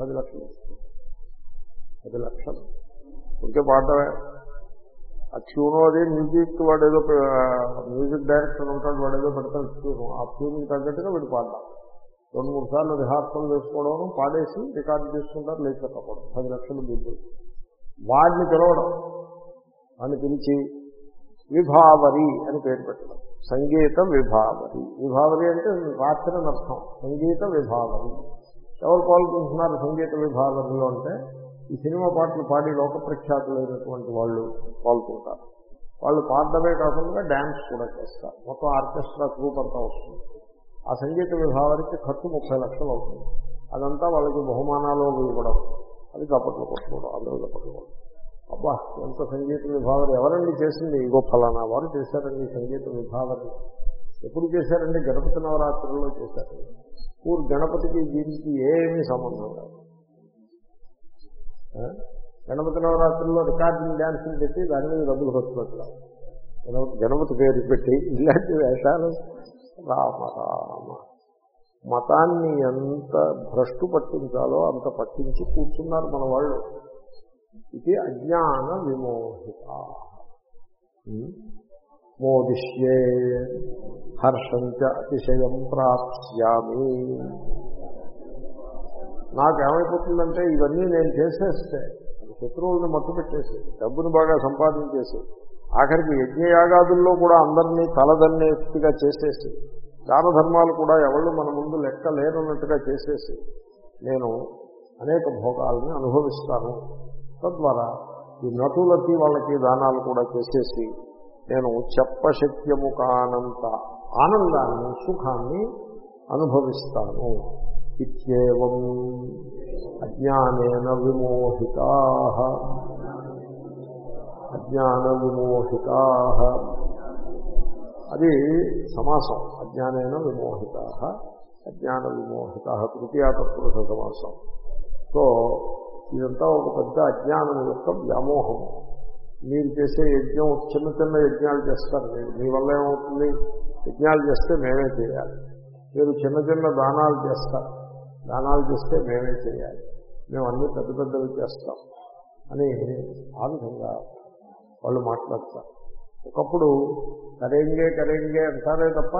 [SPEAKER 1] పది లక్షలు. పది లక్షలు. ఇంకే పాడటమే ఆ ట్యూన్ అది మ్యూజిక్ వాడు ఏదో మ్యూజిక్ డైరెక్టర్ ఉంటాడు వాడు ఏదో పెడతాడు ట్యూన్ ఆ ట్యూన్కి తగ్గట్టుగా వీడు పాడతాం రెండు మూడు సార్లు రిహార్సల్ చేసుకోవడం పాడేసి రికార్డు చేసుకుంటారు లేకపోవడం పది లక్షలు బిల్లు. వాడిని పిలవడం. వాడిని పిలిచి విభావరి అని పేరు పెట్టడం. సంగీత విభావరి. విభావరి అంటే రాత్రి అర్థం. సంగీత విభావరి. ఎవరు పాల్గొంటున్నారు సంగీత విభాగంలో అంటే ఈ సినిమా పాటలు పాడి లోక ప్రఖ్యాతులైనటువంటి వాళ్ళు పాల్గొంటారు. వాళ్ళు పాడడమే కాకుండా డ్యాన్స్ కూడా చేస్తారు. మొత్తం ఆర్కెస్ట్రా గ్రూప్ అంతా వస్తుంది. ఆ సంగీత విభాగానికి ఖర్చు ముప్పై లక్షలు అవుతుంది. అదంతా వాళ్ళకి బహుమానాలు ఇవ్వడం అది కప్పట్లు కొట్టుకోవడం అందరూ కప్పట్లు కొట్టడం అబ్బా ఎంత సంగీత విభాగం ఎవరండి చేసింది? ఇగో ఫలానా వారు చేశారండి సంగీత విభావరి ఎప్పుడు చేశారండి? గణపతి నవరాత్రుల్లో చేశారండి ఊరు గణపతికి దీనికి ఏమీ సంబంధం లేదు. గణపతి నవరాత్రుల్లో రికార్డింగ్ డ్యాన్సులు పెట్టి దాని మీద డబ్బులు ఖర్చు పెట్టడం గణపతి గణపతి పేరు పెట్టి ఇలాంటి వేషాలు రామ రామ మతాన్ని ఎంత భ్రష్టు పట్టించాలో అంత పట్టించి కూర్చున్నారు మన వాళ్ళు. ఇది అజ్ఞాన విమోహిత. మోదిష్యే హర్షంచ అతిశయం ప్రాప్స్యామి. నాకేమైపోతుందంటే ఇవన్నీ నేను చేసేస్తే శత్రువులను మత్తు పెట్టేసి డబ్బును బాగా సంపాదించేసి ఆఖరికి యజ్ఞయాగాదుల్లో కూడా అందరినీ తలదన్నేట్టుగా చేసేసి దాన ధర్మాలు కూడా ఎవళ్ళు మన ముందు లెక్క లేనన్నట్టుగా చేసేసి నేను అనేక భోగాలని అనుభవిస్తాను. తద్వారా ఈ నటులకి వాళ్ళకి దానాలు కూడా చేసేసి నేను చెప్పశక్యము కానంత ఆనందాన్ని సుఖాన్ని అనుభవిస్తాను. ఇత్యేవం అజ్ఞానేన విమోహితా. అజ్ఞాన విమోహితా. అది సమాసం అజ్ఞానైన విమోహిత. అజ్ఞాన విమోహిత తృతీయాతత్పురుష సమాసం. సో ఇదంతా ఒక పెద్ద అజ్ఞానం యొక్క వ్యామోహం మీరు చేసే యజ్ఞం చిన్న చిన్న యజ్ఞాలు చేస్తారు. మీరు మీ వల్ల ఏమవుతుంది యజ్ఞాలు చేస్తే మేమే చేయాలి. మీరు చిన్న చిన్న దానాలు చేస్తారు. దానాలు చేస్తే మేమే చేయాలి. మేము అన్ని పెద్ద పెద్దవి చేస్తాం అని ఆ విధంగా వాళ్ళు మాట్లాడతారు. ఒకప్పుడు కరేంగే కరేంగే అంటారే తప్ప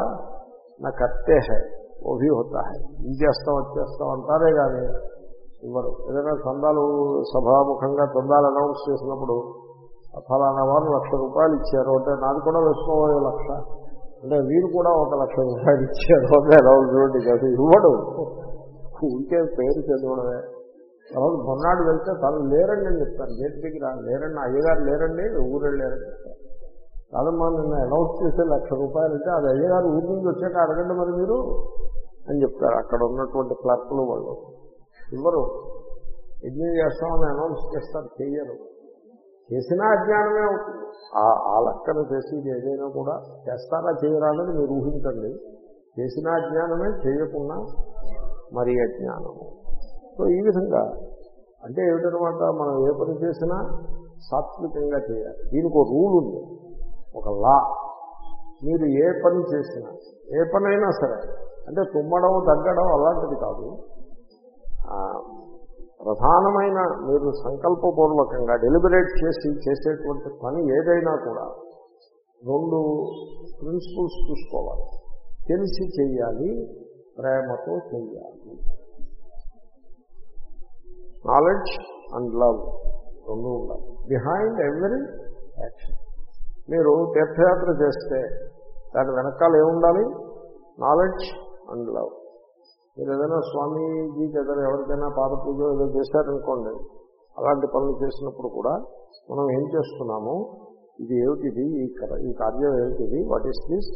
[SPEAKER 1] నా కర్తే హై ఓ భీ హోతా హై. ఇది చేస్తాం అది చేస్తాం అంటారే కానీ ఇవ్వరు. ఏదైనా చందాలు సభాముఖంగా చందాలు అనౌన్స్ చేసినప్పుడు ఫలానా వారు లక్ష రూపాయలు ఇచ్చారు అంటే నాది కూడా వేసుకోవాలి లక్ష. అంటే వీరు కూడా ఒక లక్ష రూపాయలు ఇచ్చారు అంటే అనౌన్స్మెంట్ కాదు ఇవ్వడు. ఇంకే పేరు చదవడమే. తర్వాత మొన్నాడు వెళ్తే తను లేరండి అని చెప్తాను గేట్ దగ్గర లేరండి అయ్యగారు లేరండి ఊరు లేరని చెప్తారు కాదమ్మా నిన్న అనౌన్స్ చేసే లక్ష రూపాయలు అంటే అది అయ్యగారు ఊరి నుంచి వచ్చాక అడగండి మరి మీరు అని చెప్తారు. అక్కడ ఉన్నటువంటి క్లర్కులు వాళ్ళు. ఇవ్వరు. యజ్ఞం చేస్తామని అనౌన్స్ చేస్తారు చెయ్యరు. చేసినా అజ్ఞానమే అవుతుంది. ఆ- ఆ లెక్కన చేసేది ఏదైనా కూడా చేస్తారా చేయరా అనేది మీరు ఊహించండి. చేసినా అజ్ఞానమే చేయకుండా మరీ అజ్ఞానము. సో ఈ విధంగా అంటే ఏమిటనమాట మనం ఏ పని చేసినా సాత్వికంగా చేయాలి. దీనికి ఒక రూల్ ఉంది. ఒక లా. మీరు ఏ పని చేసినా ఏ పనైనా సరే అంటే తుమ్మడం తగ్గడం అలాంటిది కాదు. ప్రధానమైన మీరు సంకల్పపూర్వకంగా డెలిబరేట్ చేసి చేసేటువంటి పని ఏదైనా కూడా రెండు ప్రిన్సిపల్స్ చూసుకోవాలి. తెలిసి చేయాలి ప్రేమతో చెయ్యాలి. నాలెడ్జ్ అండ్ లవ్ రెండు ఉండాలి. బిహైండ్ ఎవరీ యాక్షన్ మీరు తీర్థయాత్ర చేస్తే దాని వెనకాల ఏముండాలి? నాలెడ్జ్ అండ్ లవ్ మీరు ఏదైనా స్వామీజీకి ఏదైనా ఎవరికైనా పాద పూజ ఏదో చేశారనుకోండి అలాంటి పనులు చేసినప్పుడు కూడా మనం ఏం చేస్తున్నాము? ఇది ఏమిటిది? ఈ ఈ కార్యం ఏమిటిది? What is this?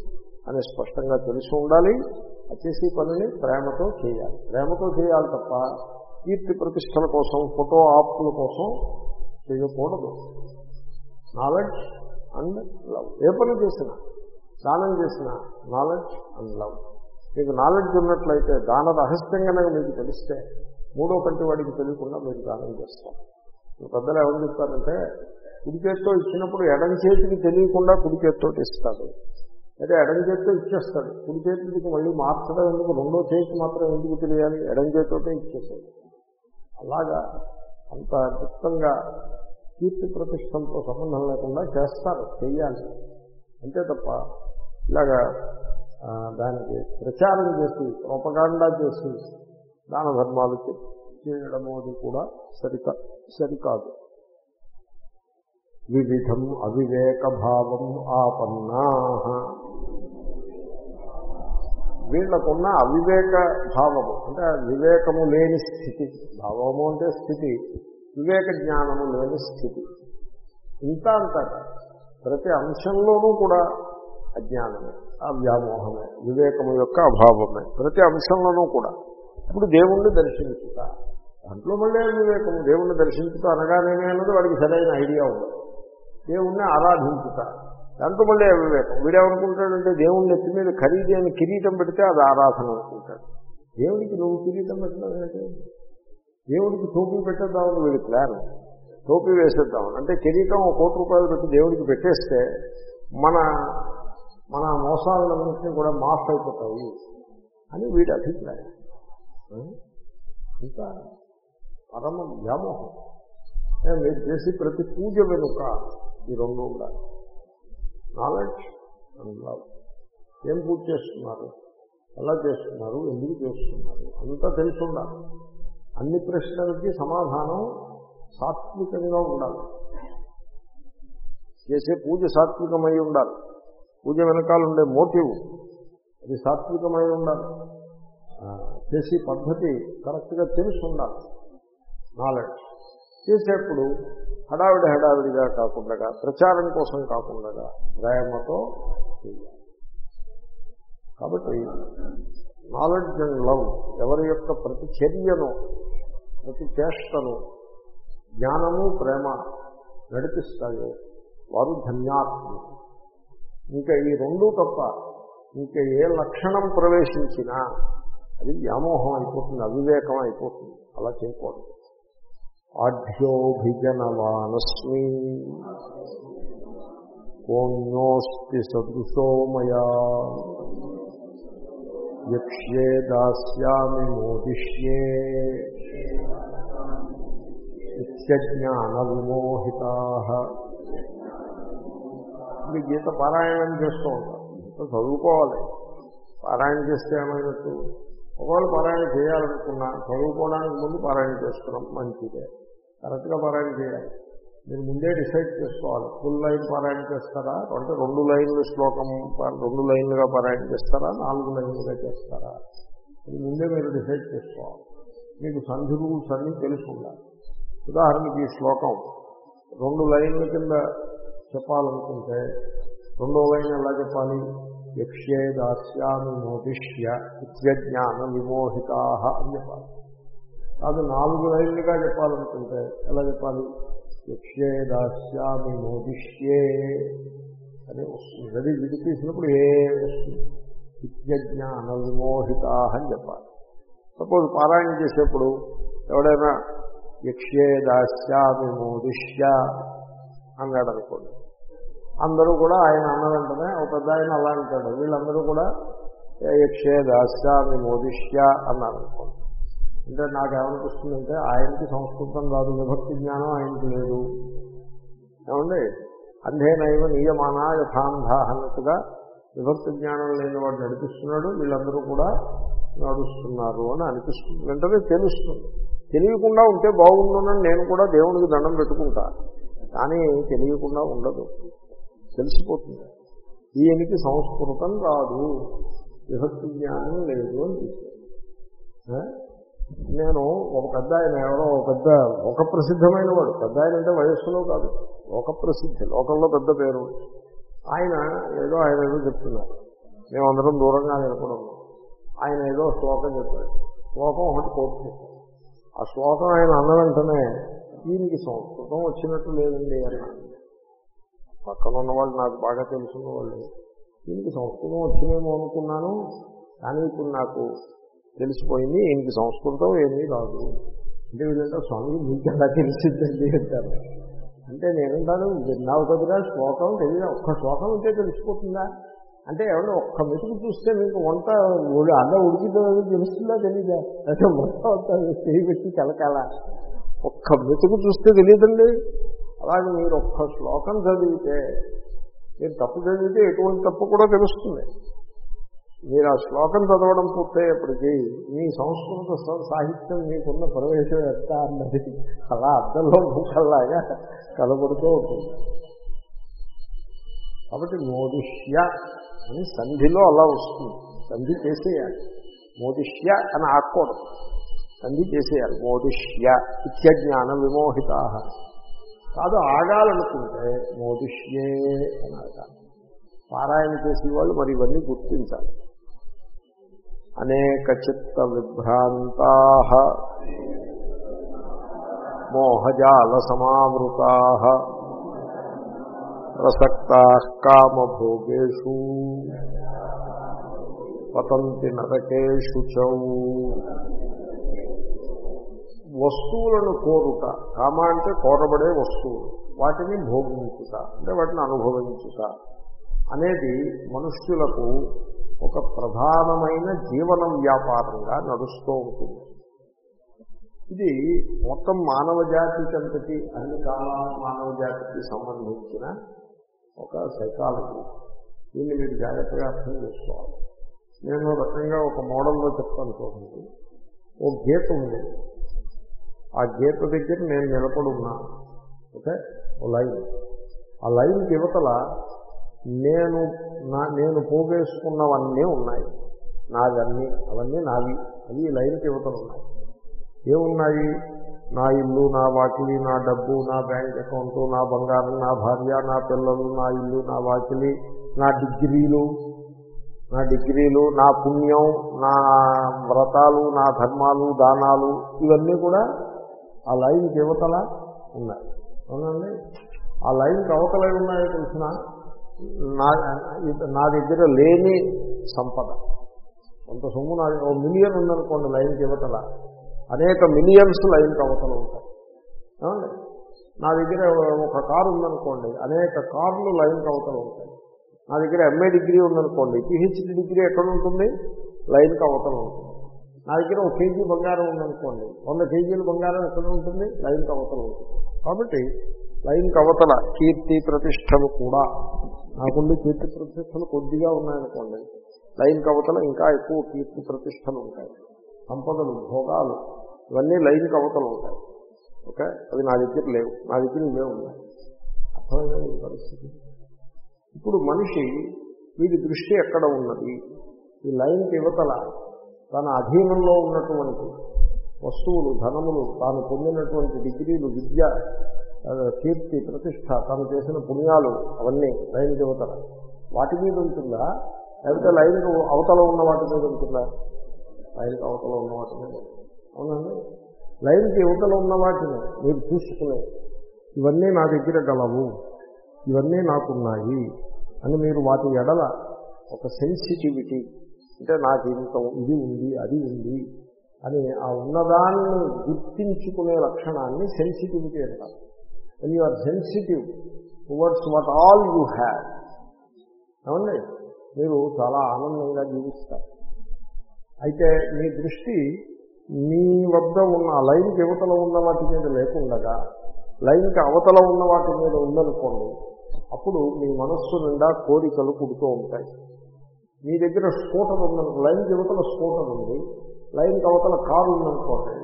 [SPEAKER 1] అని స్పష్టంగా తెలిసి ఉండాలి. ఆ చేసే పనిని ప్రేమతో చేయాలి. ప్రేమతో చేయాలి తప్ప కీర్తి ప్రతిష్టల కోసం ఫోటో ఆప్ల కోసం చేయకూడదు. నాలెడ్జ్ అండ్ లవ్ ఏ పని చేసినా దానం చేసినా నాలెడ్జ్ అండ్ లవ్ మీకు నాలెడ్జ్ ఉన్నట్లయితే దాన రహస్యంగానే మీకు తెలిస్తే మూడో కంటి వాడికి తెలియకుండా మీరు దానం చేస్తారు. పెద్దలు ఏమని చెప్తారంటే కుడి చేతితో ఇచ్చినప్పుడు ఎడం చేతికి తెలియకుండా కుడి చేతితో ఇస్తాడు అయితే ఎడం చేతితో ఇచ్చేస్తాడు. కుడి చేతికి మళ్ళీ మార్చడం ఎందుకు? రెండో చేతికి మాత్రం ఎందుకు తెలియాలి? ఎడం చేతితోటే ఇచ్చేసాడు అలాగా అంత గుప్తంగా కీర్తి ప్రతిష్టంతో సంబంధం లేకుండా చేస్తారు చేయాలి. అంతే తప్ప ఇలాగా దానికి ప్రచారం చేసి ప్రొపగాండా చేసి దాన ధర్మాలు చేయడము అది కూడా సరికా సరికాదు. వివిధం అవివేక భావం ఆపన్నా. వీళ్ళకున్న అవివేక భావము అంటే వివేకము లేని స్థితి భావము అంటే స్థితి వివేక జ్ఞానము లేని స్థితి. ఇంత అంత ప్రతి అంశంలోనూ కూడా అజ్ఞానమే. ఆ వ్యామోహమే వివేకము యొక్క అభావమే ప్రతి అంశంలోనూ కూడా. ఇప్పుడు దేవుణ్ణి దర్శించుట. దాంట్లో మళ్ళీ వివేకము? దేవుణ్ణి దర్శించుట అనగానేమే అన్నది వాడికి సరైన ఐడియా ఉండదు. దేవుణ్ణి ఆరాధించుట. దాంట్లో మళ్ళీ అవివేకం వీడేమనుకుంటాడంటే దేవుణ్ణి ఎత్తి మీద ఖరీదైన కిరీటం పెడితే అది ఆరాధన అనుకుంటాడు. దేవుడికి నువ్వు కిరీటం పెట్టడం దేవుడికి టోపీ పెట్టేద్దామని వీడి ప్లాన్. టోపీ వేసేద్దామని. అంటే కిరీటం ఒక కోటి రూపాయలు పెట్టి దేవుడికి పెట్టేస్తే మన మన మోసాలన్నింటినీ కూడా మాఫ్ అయిపోతాయి అని వీడి అభిప్రాయం. ఇంకా పరమ వ్యామోహం. మీరు చేసి ప్రతి పూజ వెనుక ఈ రెండు ఉండాలి. నాలెడ్జ్ అండ్ లవ్ ఏం పూజ చేస్తున్నారు? ఎలా చేస్తున్నారు? ఎందుకు చేస్తున్నారు? అంతా తెలిసి ఉండాలి. అన్ని ప్రశ్నలకి సమాధానం సాత్వికంగా ఉండాలి. చేసే పూజ సాత్వికమై ఉండాలి. పూజ వెనకాల ఉండే మోటివ్. అది సాత్వికమై ఉండాలి. చేసే పద్ధతి కరెక్ట్గా తెలిసి ఉండాలి. నాలెడ్జ్. చేసేప్పుడు హడావిడి హడావిడిగా కాకుండా ప్రచారం కోసం కాకుండా ప్రేమతో చేయాలి. కాబట్టి నాలెడ్జ్ అండ్ లవ్ ఎవరి యొక్క ప్రతి చర్యను ప్రతి చేష్టను జ్ఞానము ప్రేమ నడిపిస్తాయో వారు ధన్యాత్ములు. ఇంకా ఈ రెండు తప్ప ఇంకా ఏ లక్షణం ప్రవేశించినా అది వ్యామోహం అయిపోతుంది అవివేకం అయిపోతుంది. అలా చేయకూడదు. ఆఢ్యోభిజనవానస్మి కోణ్యోస్తి సదృశోమయా యక్ష్యే దాస్యామి మోదిష్యే. నిత్యజ్ఞాన విమోహితా. రాత్రి గీత పారాయణం చేస్తూ ఉంటారు. గీత చదువుకోవాలి. పారాయణ చేస్తే ఏమైనట్టు? ఒకవేళ పారాయణ చేయాలనుకున్నా చదువుకోవడానికి ముందు పారాయణ చేసుకున్నాం మంచిదే. కరెక్ట్గా పారాయణ చేయాలి. మీరు ముందే డిసైడ్ చేసుకోవాలి. ఫుల్ లైన్ పారాయణ చేస్తారా? అంటే రెండు లైన్లు శ్లోకం రెండు లైన్లుగా పారాయణ చేస్తారా? నాలుగు లైన్లుగా చేస్తారా? ఇది ముందే మీరు డిసైడ్ చేసుకోవాలి. మీకు సంధి రూల్స్ అన్నీ తెలిసి ఉండాలి. ఉదాహరణకి ఈ శ్లోకం రెండు లైన్ల కింద చెప్పాలనుకుంటే రెండో లైన్ ఎలా చెప్పాలి? యక్ష్యే దాస్యామి మోదిష్య నిత్యజ్ఞాన విమోహితా అని చెప్పాలి. కాదు నాలుగు లైన్లుగా చెప్పాలనుకుంటే ఎలా చెప్పాలి? యక్ష్యే దాస్యామి మోదిష్యే అని వస్తుంది. అది విడితీసినప్పుడు ఏ వస్తుంది? నిత్యజ్ఞాన విమోహితా అని చెప్పాలి. సపోజ్ పారాయణ చేసేప్పుడు ఎవడైనా యక్ష్యే దాస్యామి మోదిష్య అన్నాడు అనుకోండి అందరూ కూడా ఆయన అన్న వెంటనే ఒక పెద్ద ఆయన అలా అంటాడు. వీళ్ళందరూ కూడా యక్షే దాస్యామి మోదిష్య అన్నారు అనుకోండి. అంటే నాకు ఏమనిపిస్తుందంటే ఆయనకి సంస్కృతం రాదు విభక్తి జ్ఞానం ఆయనకి లేదు. ఏమండి? అంధేనైవ నియమాన యథాంధ అన్నట్టుగా విభక్తి జ్ఞానం లేని వాడు నడిపిస్తున్నాడు వీళ్ళందరూ కూడా నడుస్తున్నారు అని అనిపిస్తుంది. వెంటనే తెలుస్తుంది. తెలియకుండా ఉంటే బాగుండునని నేను కూడా దేవునికి దండం పెట్టుకుంటా. కానీ తెలియకుండా ఉండదు. తెలిసిపోతుంది. ఈయనకి సంస్కృతం రాదు. విభక్తి జ్ఞానం లేదు అని నేను ఒక పెద్ద ఆయన ఎవరో ఒక పెద్ద ఒక ప్రసిద్ధమైన వాడు. పెద్ద ఆయన అంటే వయస్సులో కాదు. ఒక ప్రసిద్ధి లోకంలో పెద్ద పేరు. ఆయన ఏదో ఆయన ఏదో చెప్తున్నారు. మేమందరం దూరంగా నిలబడం ఆయన ఏదో శ్లోకం చెప్పాడు శ్లోకం ఒకటి కోర్టు చెప్పాడు ఆ శ్లోకం ఆయన అన్న వెంటనే దీనికి సంస్కృతం వచ్చినట్టు లేదండి అన్నాడు. పక్కన ఉన్నవాళ్ళు నాకు బాగా తెలుసున్న వాళ్ళు దీనికి సంస్కృతం వచ్చినేమో అనుకున్నాను కానీ ఇప్పుడు నాకు తెలిసిపోయింది ఈయనకి సంస్కృతం ఏమీ రాదు అంటే వీళ్ళంటే స్వామి మీకు ఎలా తెలిసిద్దండి అంటారు. అంటే నేనంటాను విన్నావు కదరా శ్లోకం తెలియదు? ఒక్క శ్లోకం ఉంటే తెలిసిపోతుందా? అంటే ఎవరో ఒక్క మెతుకు చూస్తే మీకు వంట ఉడి అన్న ఉడికితో తెలుస్తుందా తెలీదా? అంటే మొత్తం అంతా చేయి పెట్టి కలకాల. ఒక్క మెతుకు చూస్తే తెలియదండి. అలాగే మీరు ఒక్క శ్లోకం చదివితే మీరు తప్పు చదివితే ఎటువంటి తప్పు కూడా తెలుస్తుంది. మీరు ఆ శ్లోకం చదవడం పూర్తయ్యేప్పటికీ మీ సంస్కృత స- సాహిత్యం మీకున్న ప్రవేశం ఎంత అన్నది అలా అర్థంలో ముఖల్లాగా కలబడుతూ ఉంటుంది. కాబట్టి మోదిష్య అని సంధిలో అలా వస్తుంది. సంధి చేసేయాలి. మోదిష్య అని ఆకూడదు సంధి చేసేయాలి. మోదిష్య ఇత్యజ్ఞాన విమోహిత. కాదు ఆగాలనుకుంటే మోదిష్యే అని ఆగాలి పారాయణ చేసేవాళ్ళు మరి ఇవన్నీ గుర్తించాలి. అనేక చిత్త విభ్రాంతా మోహజాల సమావృతా ప్రసక్తా కామభోగేషు పతంతి నరకేషు చౌ. వస్తువులను కోరుట. కామ అంటే కోరబడే వస్తువులు. వాటిని భోగించుట అంటే వాటిని అనుభవించుట అనేది మనుష్యులకు ఒక ప్రధానమైన జీవన వ్యాపారంగా నడుస్తూ ఉంటుంది. ఇది మొత్తం మానవ జాతికంతటి అన్ని కాలాల మానవ జాతికి సంబంధించిన ఒక సైకాలజీ. దీన్ని మీరు జాగ్రత్తగా అర్థం చేసుకోవాలి. నేను రకంగా ఒక మోడల్లో చెప్తాను చూడండి. ఓ గీత ఉంది. ఆ గీత దగ్గర నేను నిలబడి ఓకే? ఓ లైన్. ఆ లైన్ యువతల నేను నా నేను పోగేసుకున్నవన్నీ ఉన్నాయి. నావన్నీ అవన్నీ నావి. అవి లైన్కి యువతలు ఉన్నాయి. ఏమున్నాయి? నా ఇల్లు నా వాకిలి నా డబ్బు నా బ్యాంక్ అకౌంట్ నా బంగారం నా భార్య నా పిల్లలు నా ఇల్లు నా వాకిలి నా డిగ్రీలు నా డిగ్రీలు నా పుణ్యం నా వ్రతాలు నా ధర్మాలు దానాలు ఇవన్నీ కూడా ఆ లైన్కి యువతల ఉన్నాయి అవునండి? ఆ లైన్కి అవతల ఉన్నాయో తెలిసిన? నా నా దగ్గర లేని సంపద. కొంత సొమ్ము నా ఓ మిలియన్ ఉందనుకోండి లైన్కి యువతల అనేక మిలియన్స్ లైన్కి అవతల ఉంటాయి. ఏమండి? నా దగ్గర ఒక కారు ఉందనుకోండి అనేక కార్లు లైన్కి అవతల ఉంటాయి. నా దగ్గర ఎంఏ డిగ్రీ ఉందనుకోండి పిహెచ్డి డిగ్రీ ఎక్కడ ఉంటుంది? లైన్కి అవతల ఉంటుంది. నా దగ్గర ఒక కేజీ బంగారం ఉందనుకోండి. వంద కేజీల బంగారం ఎక్కడ ఉంటుంది? లైన్ కవతల ఉంటుంది. కాబట్టి లైన్ కవతల కీర్తి ప్రతిష్టలు కూడా నాకుండి కీర్తి ప్రతిష్టలు కొద్దిగా ఉన్నాయనుకోండి. లైన్ కవతలు ఇంకా ఎక్కువ కీర్తి ప్రతిష్టలు ఉంటాయి. సంపదలు భోగాలు ఇవన్నీ లైన్ కవతలు ఉంటాయి. ఓకే? అవి నా దగ్గర లేవు. నా దగ్గర ఇవే ఉన్నాయి. అర్థమైన పరిస్థితి? ఇప్పుడు మనిషి వీడి దృష్టి ఎక్కడ ఉన్నది? ఈ లైన్ యువతల తన అధీనంలో ఉన్నటువంటి వస్తువులు ధనములు తాను పొందినటువంటి డిగ్రీలు విద్య కీర్తి ప్రతిష్ట తాను చేసిన పుణ్యాలు అవన్నీ లైన్ యువతల వాటి మీద ఉంటుందా? లేకపోతే లైన్ అవతల ఉన్న వాటి మీద ఉంటుందా? లైన్కి అవతల ఉన్న వాటి మీద. అవునండి. లైన్కి యువతలో ఉన్న వాటిని మీరు చూసుకునే ఇవన్నీ నా దగ్గర గలవు ఇవన్నీ నాకున్నాయి అని మీరు వాటి ఎడల ఒక సెన్సిటివిటీ అంటే నాకు ఇంత ఇది ఉంది అది ఉంది అని ఆ ఉన్నదాన్ని గుర్తించుకునే లక్షణాన్ని సెన్సిటివిటీ అంటారు. And you are sensitive towards what all you have ఏమండి? మీరు చాలా ఆనందంగా జీవిస్తారు. అయితే మీ దృష్టి మీ వద్ద ఉన్న లైన్కి యువతల ఉన్న వాటి మీద లేకుండగా లైన్కి అవతల ఉన్న వాటి మీద ఉందనుకోండి అప్పుడు మీ మనస్సు నిండా కోరికలు పుడుతూ ఉంటాయి. మీ దగ్గర స్కూటర్ ఉందనుకో లైన్కి యువతల స్కూటర్ ఉంది లైన్కి అవతల కారు ఉందనుకోండి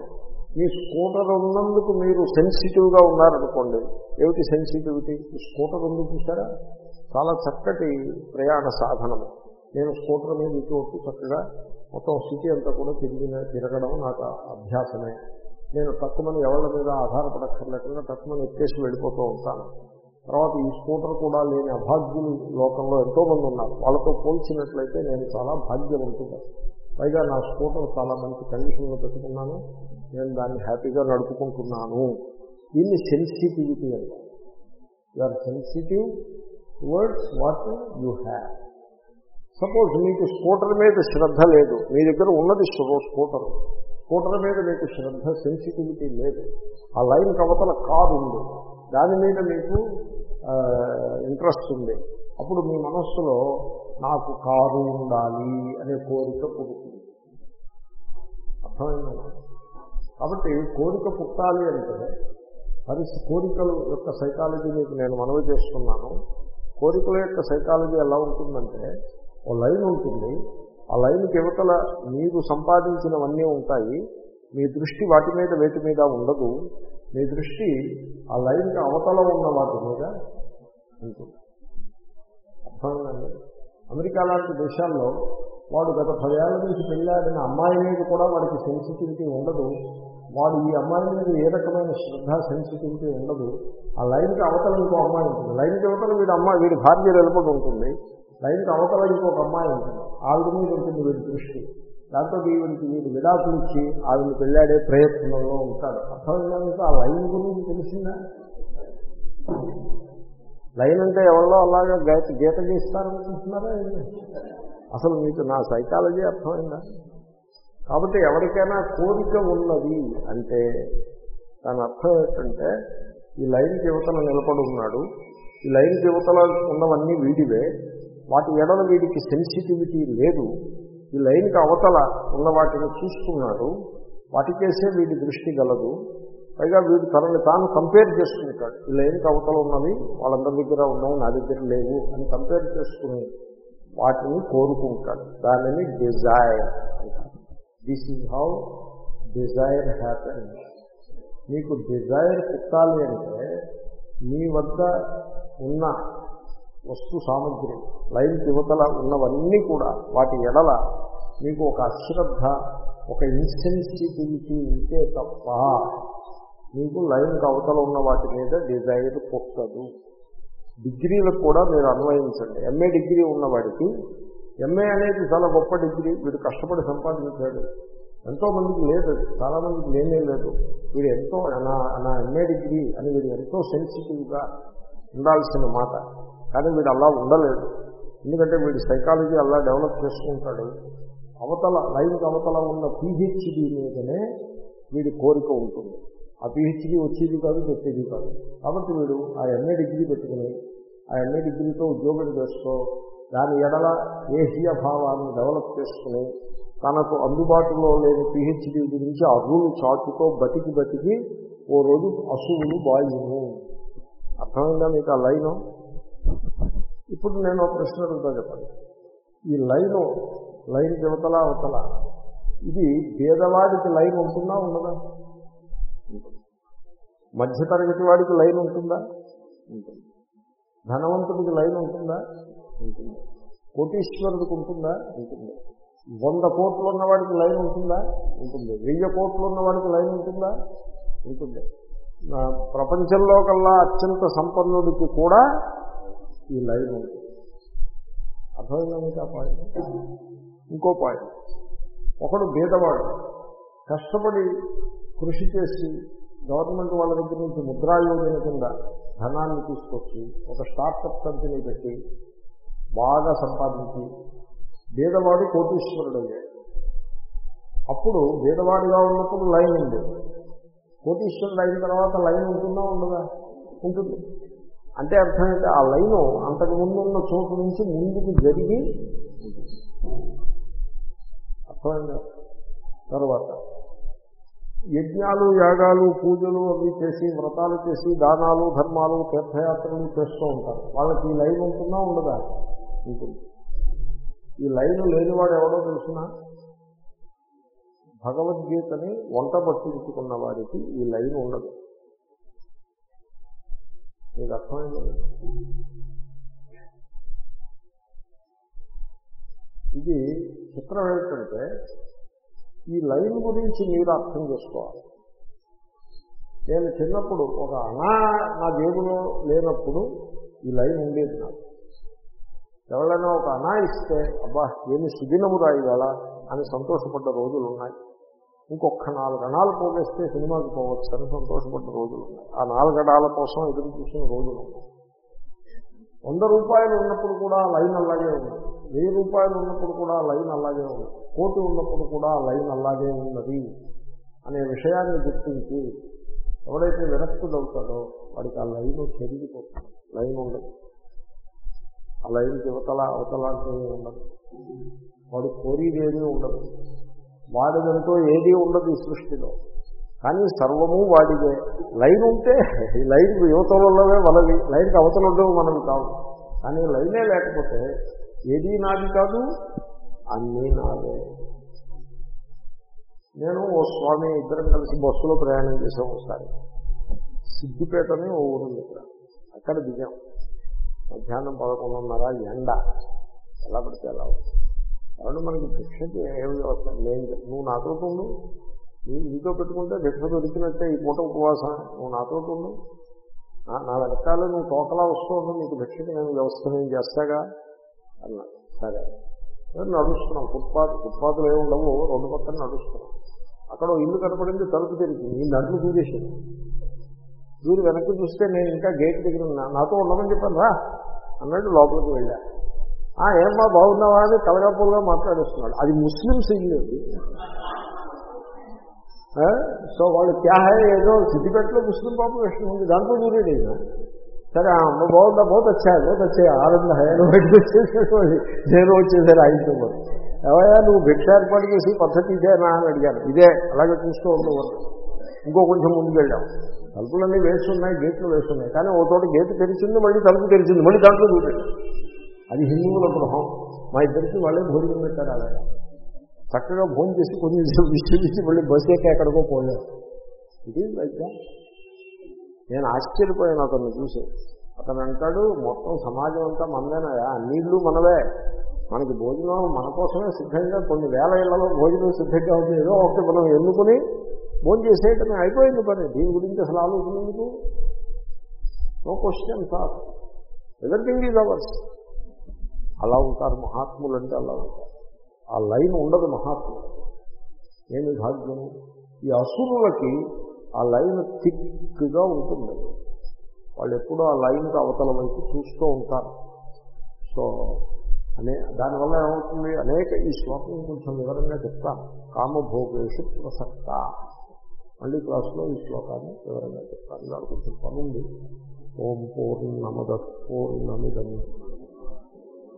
[SPEAKER 1] మీ స్కూటర్ ఉన్నందుకు మీరు సెన్సిటివ్గా ఉన్నారనుకోండి ఏమిటి సెన్సిటివిటీ స్కూటర్ ఉంది చూసారా చాలా చక్కటి ప్రయాణ సాధనము నేను స్కూటర్ మీద ఇటువంటి చక్కగా మొత్తం సిటీ అంతా కూడా తిరిగిన తిరగడం నాకు అభ్యాసమే. నేను తక్కువని ఎవరి మీద ఆధారపడక్కర్లేకుండా తక్కువని ఎక్కేసి వెళ్ళిపోతూ ఉంటాను. తర్వాత ఈ స్కూటర్ కూడా లేని అభాగ్యులు లోకంలో ఎంతో మంది ఉన్నారు. వాళ్ళతో పోల్చినట్లయితే నేను చాలా భాగ్యవంతుగా పైగా నా స్కూటర్ చాలా మంచి కండిషన్లో పెట్టుకున్నాను. నేను దాన్ని హ్యాపీగా నడుపుకుంటున్నాను. దీన్ని సెన్సిటివిటీ అంటారు. You are sensitive towards what you have suppose మీకు స్కూటర్ మీద శ్రద్ధ లేదు. మీ దగ్గర ఉన్నది స్కూటర్. స్కూటర్ మీద మీకు శ్రద్ధ సెన్సిటివిటీ లేదు. ఆ లైన్ కవతల కారు ఉంది. దాని మీద మీకు ఇంట్రెస్ట్ ఉంది. అప్పుడు మీ మనస్సులో నాకు కారు ఉండాలి అనే కోరిక పుడుతుంది. అర్థమైందా? కాబట్టి కోరిక పుట్టాలి అంటే పరిస్థితి కోరికలు యొక్క సైకాలజీ మీకు నేను మనవి చేస్తున్నాను. కోరికల యొక్క సైకాలజీ ఎలా ఉంటుందంటే ఓ లైన్ ఉంటుంది. ఆ లైన్కి యువతల మీరు సంపాదించినవన్నీ ఉంటాయి. మీ దృష్టి వాటి మీద వేటి మీద ఉండదు. మీ దృష్టి ఆ లైన్కి అవతల ఉన్న వాటి మీద ఉంటుంది. అర్థమైందండి? అమెరికా లాంటి దేశాల్లో వాడు గత పదేళ్ళ నుంచి పెళ్ళాడిన అమ్మాయి మీద కూడా వాడికి సెన్సిటివిటీ ఉండదు. వాడు ఈ అమ్మాయి మీద ఏ రకమైన శ్రద్ధ సెన్సిటివిటీ ఉండదు. ఆ లైన్కి అవతల ఇంకో అమ్మాయి ఉంటుంది. లైన్కి అవతల వీడి అమ్మాయి వీడి భార్య నిలబడి ఉంటుంది. లైన్కి అవతల ఇంకొక అమ్మాయి ఉంటుంది. ఆవిడ మీద ఉంటుంది వీడి దృష్టి. దాంతో వీడికి వీడు విడాకులు ఇచ్చి ఆవిడని పెళ్ళాడే ప్రయత్నంలో ఉంటాడు. అర్థమైందా ఆ లైన్ గురించి తెలిసిందా? లైన్ అంటే ఎవరిలో అలాగా గీత గీత గీస్తారనుకుంటున్నారా అసలు మీకు నా సైకాలజీ అర్థమైందా? కాబట్టి ఎవరికైనా కోరిక ఉన్నది అంటే దాని అర్థం ఏంటంటే ఈ లైన్ యువతల నిలబడి ఉన్నాడు. ఈ లైన్ యువతల ఉన్నవన్నీ వీడివే. వాటి ఎడల వీడికి సెన్సిటివిటీ లేదు. ఈ లైన్కి అవతల ఉన్న వాటిని చూస్తున్నాడు వాటికేసే వీడి దృష్టి గలదు. పైగా వీడు తనని తాను కంపేర్ చేసుకుంటాడు. ఈ లైన్కి అవతల ఉన్నవి వాళ్ళందరి దగ్గర ఉన్నాయి నా దగ్గర లేవు అని కంపేర్ చేసుకుని వాటిని కోరుకుంటాడు. దానిని డిజైర్ అంటారు. This is how desire happy మీకు డిజైర్ పుట్టాలి అంటే మీ వద్ద ఉన్న వస్తు సామగ్రి లైన్ యువతల ఉన్నవన్నీ కూడా వాటి ఎడల మీకు ఒక అశ్రద్ధ ఒక ఇన్సెన్సిటివిటీ ఉంటే తప్ప మీకు లైన్కి అవతల ఉన్న వాటి మీద డిజైర్ పుట్టదు డిగ్రీలకు కూడా మీరు అన్వయించండి. ఎంఏ డిగ్రీ ఉన్నవాడికి ఎంఏ అనేది చాలా గొప్ప డిగ్రీ. వీడు కష్టపడి సంపాదించాడు. ఎంతో మందికి లేదు చాలామందికి చాలా మందికి లేనే లేదు. వీడు ఎంతో నా నా ఎంఏ డిగ్రీ అని వీడు ఎంతో సెన్సిటివ్గా ఉండాల్సిన మాట. కానీ వీడు అలా ఉండలేదు ఎందుకంటే వీడి సైకాలజీ అలా డెవలప్ చేసుకుంటాడు. అవతల లైన్కి అవతల ఉన్న పిహెచ్డి మీదనే వీడి కోరిక ఉంటుంది. ఆ పిహెచ్డి వచ్చేది కాదు పెట్టేది కాదు. కాబట్టి వీడు ఆ ఎంఏ డిగ్రీ పెట్టుకుని ఆ ఎంఏ డిగ్రీతో ఉద్యోగం చేస్తూ దాని ఎడల దేశీయ భావాన్ని డెవలప్ చేసుకుని తనకు అందుబాటులో లేని పిహెచ్డి గురించి అరువులు చాటుతో బతికి బతికి ఓ రోజు అసువులు బాయిను. అర్థమైందా మీకు ఆ లైను? ఇప్పుడు నేను ఒక ప్రశ్న అడుగుతా చెప్పండి. ఈ లైను లైన్ యువతల అవతల ఇది పేదవాడికి లైన్ ఉంటుందా ఉండదా? ఉంటుంది. మధ్యతరగతి వాడికి లైన్ ఉంటుందా? ఉంటుంది ధనవంతుడికి లైన్ ఉంటుందా? ఉంటుంది కోటీశ్వరుడికి ఉంటుందా? ఉంటుంది వంద కోట్లు ఉన్నవాడికి లైన్ ఉంటుందా? ఉంటుంది వెయ్యి కోట్లు ఉన్నవాడికి లైన్ ఉంటుందా? ఉంటుంది. ప్రపంచంలో కల్లా అత్యంత సంపన్నుడికి కూడా ఈ లైన్ ఉంటుంది అర్థమైందా మీకు ఆ పాయింట్ ఇంకో పాయింట్ ఒకడు బీదవాడు. కష్టపడి కృషి చేసి గవర్నమెంట్ వాళ్ళ దగ్గర నుంచి ముద్రా యోజన కింద ధనాన్ని తీసుకొచ్చి ఒక స్టార్టప్ కంపెనీ పెట్టి బాగా సంపాదించి బీదవాడు కోటీశ్వరుడు అయ్యాడు అప్పుడు బీదవాడిగా ఉన్నప్పుడు లైన్ ఉంది కోటీశ్వరుడు అయిన తర్వాత లైన్ ఉంటుందా ఉండదా? ఉంటుంది. అంటే అర్థమైతే ఆ లైను అంతకు ముందున్న చోటు నుంచి ముందుకు జరిగి అర్థమైంది? అర్థమైందా తర్వాత యజ్ఞాలు యాగాలు పూజలు అవి చేసి వ్రతాలు చేసి దానాలు ధర్మాలు తీర్థయాత్రలు చేస్తూ ఉంటారు. వాళ్ళకి ఈ లైన్ ఉంటుందా ఉండదా? ఉంటుంది. ఈ లైన్ లేనివాడు ఎవడో తెలిసిన? భగవద్గీతని వంట పట్టించుకున్న వారికి ఈ లైన్ ఉండదు. మీకు అర్థమైంది e ఇది చిత్రం ఏంటంటే ఈ లైన్ గురించి మీరు అర్థం చేసుకోవాలి. నేను చిన్నప్పుడు ఒక అనా నా జేబులో లేనప్పుడు ఈ లైన్ ఉండేది నాకు. ఎవరైనా ఒక అనా ఇస్తే అబ్బా ఏమి సుదినము రాయిగల అని సంతోషపడ్డ రోజులు ఉన్నాయి ఇంకొక నాలుగు అణాలు పోగేస్తే సినిమాకి పోవచ్చు అని సంతోషపడ్డ రోజులు. ఉన్నాయి ఆ నాలుగు అణాల కోసం ఎదురు చూసిన రోజులు. ఉన్నాయి వంద రూపాయలు ఉన్నప్పుడు కూడా లైన్ అలాగే ఉంది. వెయ్యి రూపాయలు ఉన్నప్పుడు కూడా లైన్ అలాగే ఉంది. కోటి ఉన్నప్పుడు కూడా లైన్ అలాగే ఉన్నది అనే విషయాన్ని గుర్తించి ఎవడైతే విరక్తుడవుతాడో వాడికి ఆ లైన్ చెరిగిపోతుంది లైన్ ఉండదు. ఆ లైన్ యువతల అవతల అంటేనే ఉండదు. వాడు కోరిదేమీ ఉండదు. వాడిదంటూ ఏదీ ఉండదు ఈ సృష్టిలో. కానీ సర్వము వాడిదే. లైన్ ఉంటే ఈ లైన్ యువతలలోనే మనది. లైన్కి అవతల ఉండవు మనవి కావు కానీ లైనే లేకపోతే ఏదీ నాది కాదు అన్నీ నాదే నేను ఓ స్వామి ఇద్దరం కలిసి బస్సులో ప్రయాణం చేసాం ఒకసారి. సిద్దిపేటని ఓ ఊరు ఇక్కడ అక్కడ దిగాం. మధ్యాహ్నం పదకొండున్నర ఎండ. ఎలా పడితే ఎలా ఉంది. కాబట్టి మనకి శిక్షకి ఏమి వ్యవస్థ నేను నువ్వు నాతో ఉండు. నీ నీతో పెట్టుకుంటే భిక్ష దొరికినట్టే ఈ పూట ఉపవాసం. నువ్వు నాతో ఉండు. నా వెనకాల నువ్వు తోకలా వస్తున్నావు నీకు భిక్షకి నేను వ్యవస్థ నేను చేస్తాగా అన్నా. సరే. నడుస్తున్నాం. ఫుట్పాత్ ఫుట్పాత్లు ఏమి ఉండవు. రెండు పక్కన నడుస్తున్నాం. అక్కడ ఇల్లు కనపడింది తలుపు తెరిచింది ఈ నడుము దూరేసింది దూరి వెనక్కి చూస్తే నేను ఇంకా గేట్ దగ్గర ఉన్నా. నాతో ఉండమని చెప్పాను రా. అన్నట్టు లోపలికి వెళ్ళా. ఏమ్మా బాగున్నావా అని కలగాపులుగా మాట్లాడేస్తున్నాడు. అది ముస్లిమ్స్ ఇల్లు అది. ఆ, సో వాళ్ళు క్యా ఏదో సిద్ధిపేటలో ముస్లిం పాపులేషన్ ఉంది దాంట్లో దూరేడు సరే ఆ అమ్మ బాగుందా? బహుత్ వచ్చా బహుత్ వచ్చా ఆనంద హై. అని బయటకు వచ్చేసేది నేను వచ్చేసారు ఆయనతో పాటు. ఎవయా నువ్వు భిక్ష ఏర్పాటు చేసి పద్ధతి ఇదేనా అని అడిగాను. ఇదే అలాగే చూస్తూ ఉండేవాడు ఇంకో కొంచెం ముందుకు వెళ్ళాం. తలుపులన్నీ వేస్తున్నాయి గేట్లు వేస్తున్నాయి కానీ ఓ చోట గేటు తెరిచింది మళ్ళీ తలుపు తెరిచింది మళ్ళీ దాంట్లో దూరాడు అది హిందువుల గృహం. మా ఇద్దరికి వాళ్ళే భోజనం పెట్టారు అలాగే చక్కగా భోజనం చేసి కొన్ని విశ్రమించి మళ్ళీ బస్సు ఎక్క ఎక్కడికో పోలేదు ఇది లైక్ నేను ఆశ్చర్యపోయాను అతన్ని చూసి. అతను అంటాడు మొత్తం సమాజం అంతా మనదేనాయా నీళ్ళు మనవే. మనకి భోజనం మన కోసమే సిద్ధంగా కొన్ని వేల ఇళ్ళలో భోజనం సిద్ధంగా ఉంది. ఏదో ఒకటి మనం ఎన్నుకుని భోజనం చేసేయటమే అయిపోయింది పని. దీని గురించి అసలు ఆలోచన ఎందుకు? No question sir everything is ours అలా ఉంటారు మహాత్ములు అంటే అలా ఉంటారు. ఆ లైన్ ఉండదు మహాత్ములు. ఏమి భాగ్యము? ఈ అసురులకి ఆ లైన్ థిక్గా ఉంటుంది. వాళ్ళు ఎప్పుడూ ఆ లైన్కి అవతల వైపు చూస్తూ ఉంటారు. సో అనే దానివల్ల ఏమవుతుంది? అనేక ఈ శ్లోకం కొంచెం వివరంగా చెప్తాను. కామభోగేషు ప్రసక్త. మళ్ళీ క్లాసులో ఈ శ్లోకాన్ని వివరంగా చెప్తాను. ఇవాళ కొంచెం పనుంది. ఓం పూర్ణమద పూర్ణమిదం.